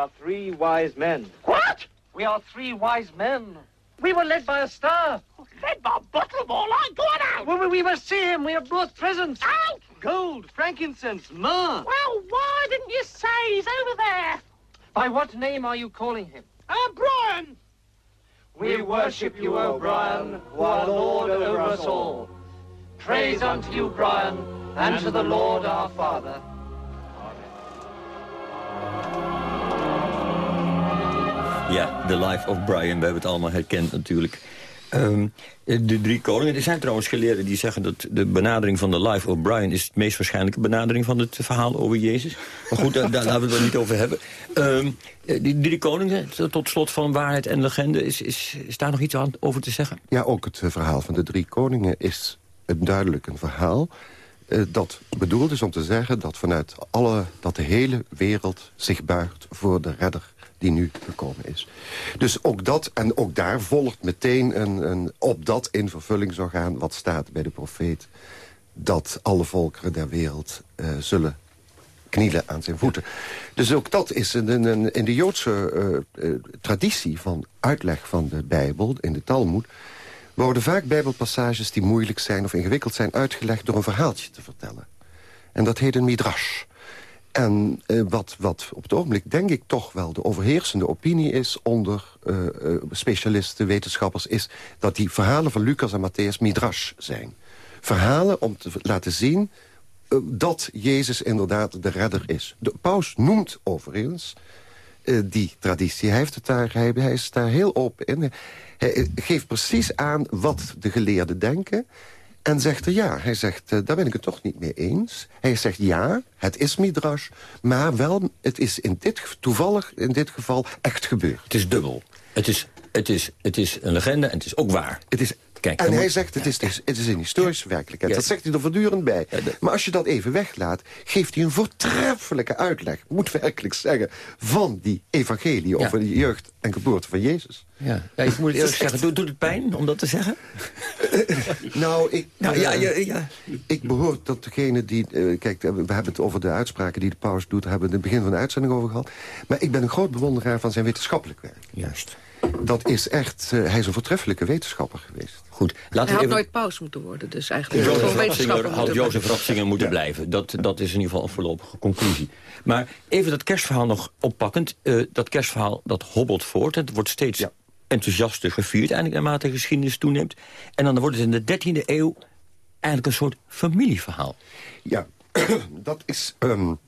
Are three wise men. What? We are three wise men. We were led by a star. Led by Butterball? I'm going out. Well, we must see him. We have brought presents. Out. Gold, frankincense, myrrh. Well, why didn't you say he's over there? By what name are you calling him? Uh, O'Brien. We worship you, O'Brien, who are Lord over us all. Praise unto you, Brian, and to the Lord our Father. Ja, The Life of Brian, we hebben het allemaal herkend natuurlijk. Um, de drie koningen, er zijn trouwens geleerden die zeggen... dat de benadering van The Life of Brian... is het meest waarschijnlijke benadering van het verhaal over Jezus. Maar goed, daar, daar laten we het er niet over hebben. Um, die drie koningen, tot slot van waarheid en legende... Is, is, is daar nog iets aan over te zeggen? Ja, ook het verhaal van de drie koningen is duidelijk een verhaal... Uh, dat bedoeld is om te zeggen dat vanuit alle, dat de hele wereld zich buigt voor de redder die nu gekomen is. Dus ook dat, en ook daar volgt meteen een, een op dat in vervulling zou gaan... wat staat bij de profeet, dat alle volkeren der wereld uh, zullen knielen aan zijn voeten. Dus ook dat is een, in de Joodse uh, uh, traditie van uitleg van de Bijbel, in de Talmud... worden vaak bijbelpassages die moeilijk zijn of ingewikkeld zijn... uitgelegd door een verhaaltje te vertellen. En dat heet een midrash. En uh, wat, wat op het ogenblik denk ik toch wel de overheersende opinie is... onder uh, uh, specialisten, wetenschappers... is dat die verhalen van Lucas en Matthäus midrash zijn. Verhalen om te laten zien dat Jezus inderdaad de redder is. De paus noemt overigens die traditie. Hij, heeft het daar, hij, hij is daar heel open in. Hij geeft precies aan wat de geleerden denken... En zegt er ja. Hij zegt, uh, daar ben ik het toch niet mee eens. Hij zegt ja, het is midrash, maar wel, het is in dit, toevallig in dit geval echt gebeurd. Het is dubbel. Het is, het is, het is een legende en het is ook waar. Het is Kijk, en hij zegt, het is, het is een historische werkelijkheid. Dat zegt hij er voortdurend bij. Maar als je dat even weglaat, geeft hij een voortreffelijke uitleg... moet werkelijk zeggen, van die evangelie... over de jeugd en geboorte van Jezus. Ja, ja ik moet eerlijk zeggen, doet, doet het pijn om dat te zeggen? nou, ik, nou ja, ja, ja. ik behoor tot degene die... Uh, kijk, we hebben het over de uitspraken die de paus doet... daar hebben we het in het begin van de uitzending over gehad. Maar ik ben een groot bewonderaar van zijn wetenschappelijk werk. Juist. Dat is echt... Uh, hij is een voortreffelijke wetenschapper geweest. Goed, laten hij had even... nooit paus moeten worden, dus eigenlijk... Jozef Ratzinger had Jozef Ratzinger moeten ja. blijven. Dat, dat is in ieder geval een voorlopige conclusie. Maar even dat kerstverhaal nog oppakkend. Uh, dat kerstverhaal dat hobbelt voort. Het wordt steeds ja. enthousiaster gevierd, eigenlijk naarmate de geschiedenis toeneemt. En dan wordt het in de 13e eeuw eigenlijk een soort familieverhaal. Ja, dat is... Um...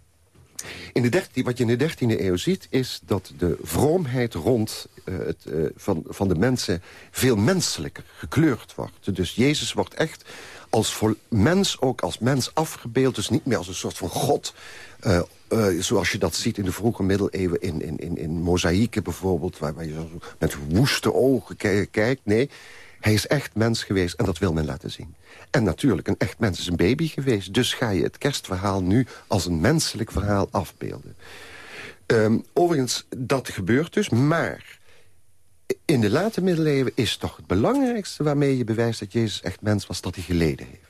In de 13, wat je in de 13e eeuw ziet, is dat de vroomheid rond het, uh, van, van de mensen veel menselijker gekleurd wordt. Dus Jezus wordt echt als voor mens ook als mens afgebeeld. Dus niet meer als een soort van god... Uh, zoals je dat ziet in de vroege middeleeuwen in, in, in, in mozaïeken bijvoorbeeld... waar, je met woeste ogen kijkt. Nee, hij is echt mens geweest en dat wil men laten zien. En natuurlijk, een echt mens is een baby geweest. Dus ga je het kerstverhaal nu als een menselijk verhaal afbeelden. Um, overigens, dat gebeurt dus, maar... In de late middeleeuwen is toch het belangrijkste waarmee je bewijst dat Jezus echt mens was, dat hij geleden heeft.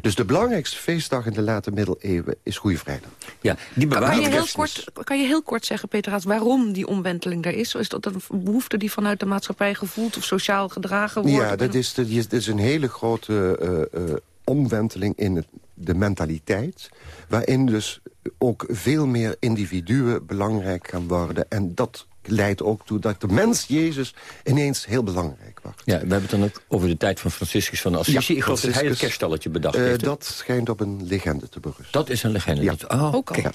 Dus de belangrijkste feestdag in de late middeleeuwen is Goede Vrijdag. Ja, die kan, je heel kort, kan je heel kort zeggen, Peter Haas, waarom die omwenteling er is? Is dat een behoefte die vanuit de maatschappij gevoeld of sociaal gedragen wordt? Ja, dat is, dat is een hele grote uh, uh, omwenteling in het, de mentaliteit. Waarin dus ook veel meer individuen belangrijk gaan worden. En dat leidt ook toe dat de mens Jezus ineens heel belangrijk wordt. Ja, we hebben het dan ook over de tijd van Franciscus van Assisi. Ja, ik geloof dat hij het kerststalletje bedacht uh, heeft. Dat schijnt op een legende te berusten. Dat is een legende? Ja. Dat, oh, ook al.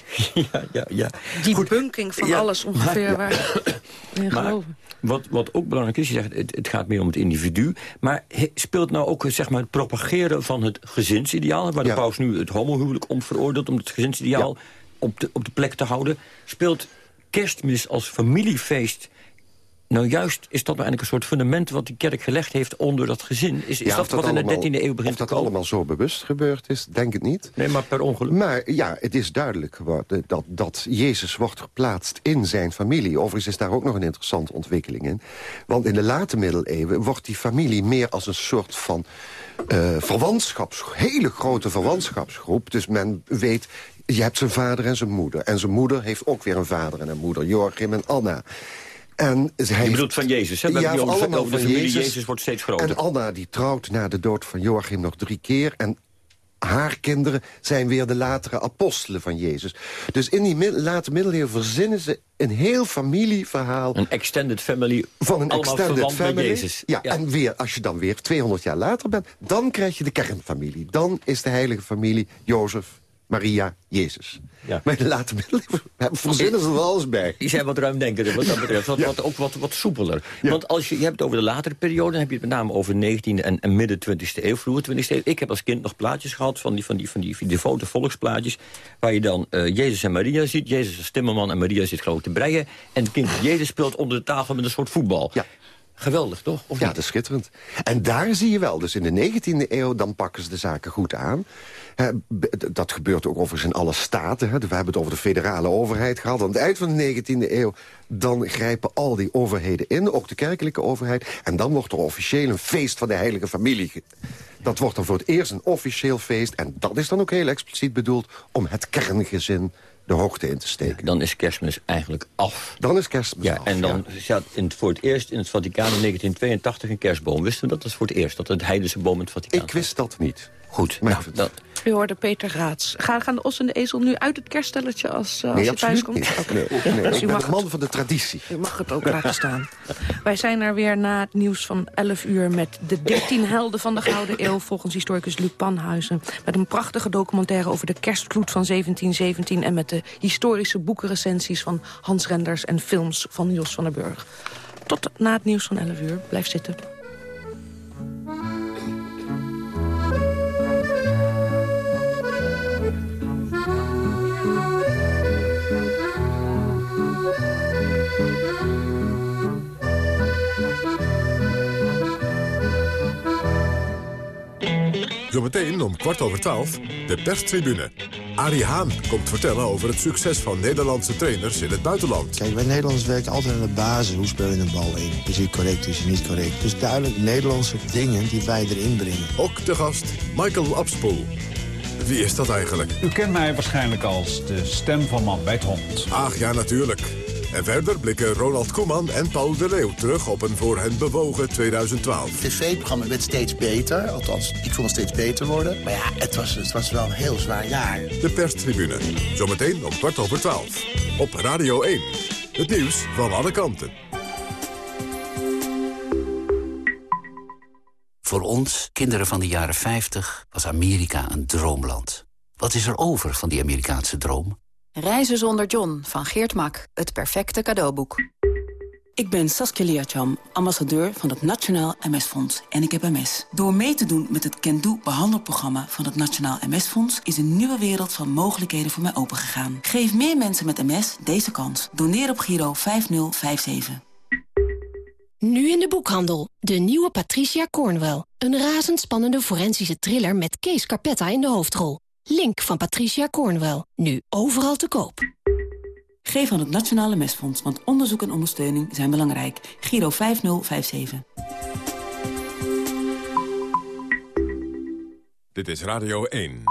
Ja, ja, ja. Die Goed. bunking van alles ongeveer maar, waar maar, wat, wat ook belangrijk is, je zegt het, het gaat meer om het individu. Maar he, speelt nou ook zeg maar, het propageren van het gezinsideaal... waar de paus nu het homohuwelijk om veroordeelt... om het gezinsideaal op, de, op de plek te houden... speelt kerstmis als familiefeest... Nou juist is dat nou eigenlijk een soort fundament wat die kerk gelegd heeft onder dat gezin. Is, is ja, dat, wat in de 13e eeuw begint Of dat allemaal zo bewust gebeurd is, denk ik niet. Nee, maar per ongeluk. Maar ja, het is duidelijk geworden dat, dat Jezus wordt geplaatst in zijn familie. Overigens is daar ook nog een interessante ontwikkeling in. Want in de late middeleeuwen wordt die familie meer als een soort van... Uh, verwantschaps, hele grote verwantschapsgroep. Dus men weet, je hebt zijn vader en zijn moeder. En zijn moeder heeft ook weer een vader en een moeder. Joachim en Anna. En je bedoelt van Jezus, hè? Ja, over, allemaal over de van Jezus. Jezus wordt steeds groter. En Anna die trouwt na de dood van Joachim nog drie keer... en haar kinderen zijn weer de latere apostelen van Jezus. Dus in die late middeleeuwen verzinnen ze een heel familieverhaal. Een extended family. Van een extended family. Jezus. Ja, ja, en weer, als je dan weer 200 jaar later bent... dan krijg je de kernfamilie. Dan is de heilige familie Jozef, Maria, Jezus. Ja. Maar middeleeuwen verzinnen ze er alles bij. Die zijn wat ruimdenkender wat dat betreft. Wat, wat, ook wat, wat soepeler. Ja. Want als je, je hebt het over de latere periode... dan heb je het met name over 19e en, en midden 20e eeuw, vroeger 20e eeuw. Ik heb als kind nog plaatjes gehad van die, van die, van die, devote volksplaatjes... waar je dan uh, Jezus en Maria ziet. Jezus als timmerman en Maria zit geloof te breien. En het kind Jezus speelt onder de tafel met een soort voetbal. Geweldig, toch? Of ja, dat is schitterend. En daar zie je wel, dus in de 19e eeuw... dan pakken ze de zaken goed aan. dat gebeurt ook overigens in alle staten. We hebben het over de federale overheid gehad. Aan het eind van de 19e eeuw... dan grijpen al die overheden in, ook de kerkelijke overheid. En dan wordt er officieel een feest van de heilige familie. Dat wordt dan voor het eerst een officieel feest. En dat is dan ook heel expliciet bedoeld... om het kerngezin de hoogte in te steken. dan is kerstmis eigenlijk af. Dan is kerstmis ja, af, En dan ja. zat in, voor het eerst in het Vaticaan in 1982 een kerstboom. Wisten we dat? Dat is voor het eerst, dat het heidense boom in het Vaticaan Ik wist dat niet. Goed. Maar nou, dat... U hoorde Peter Raats. Gaan, gaan de os en de ezel nu uit het kerststelletje als, uh, als thuis komt? Nee, nee, nee. Dus u mag de man het, van de traditie. U mag het ook laten staan. Wij zijn er weer na het nieuws van 11 uur... met de 13 helden van de Gouden Eeuw... volgens historicus Luc Panhuizen. Met een prachtige documentaire over de kerstvloed van 1717... en met de historische boekenrecensies van Hans Renders... en films van Jos van der Burg. Tot na het nieuws van 11 uur. Blijf zitten. Zometeen om kwart over twaalf de perstribune. Arie Haan komt vertellen over het succes van Nederlandse trainers in het buitenland. Kijk, wij Nederlanders werken altijd aan de basis. Hoe speel je een bal in? Is hij correct, is hij niet correct? Dus duidelijk Nederlandse dingen die wij erin brengen. Ook de gast Michael Abspoel. Wie is dat eigenlijk? U kent mij waarschijnlijk als de stem van Man bij het Hond. Ach ja, natuurlijk. En verder blikken Ronald Koeman en Paul de Leeuw terug op een voor hen bewogen 2012. Het tv-programma werd steeds beter. Althans, ik vond het steeds beter worden. Maar ja, het was, het was wel een heel zwaar jaar. De perstribune. Zometeen om kwart over twaalf. Op Radio 1. Het nieuws van alle kanten. Voor ons, kinderen van de jaren 50, was Amerika een droomland. Wat is er over van die Amerikaanse droom? Reizen zonder John van Geert Mak. Het perfecte cadeauboek. Ik ben Saskia Liacham, ambassadeur van het Nationaal MS-fonds en ik heb MS. Door mee te doen met het Can Do behandelprogramma van het Nationaal MS-fonds... is een nieuwe wereld van mogelijkheden voor mij opengegaan. Geef meer mensen met MS deze kans. Doneer op Giro 5057. Nu in de boekhandel. De nieuwe Patricia Cornwell. Een razendspannende forensische thriller met Kees Carpetta in de hoofdrol. Link van Patricia Cornwell. Nu overal te koop. Geef aan het Nationale Mesfonds, want onderzoek en ondersteuning zijn belangrijk. Giro 5057. Dit is Radio 1.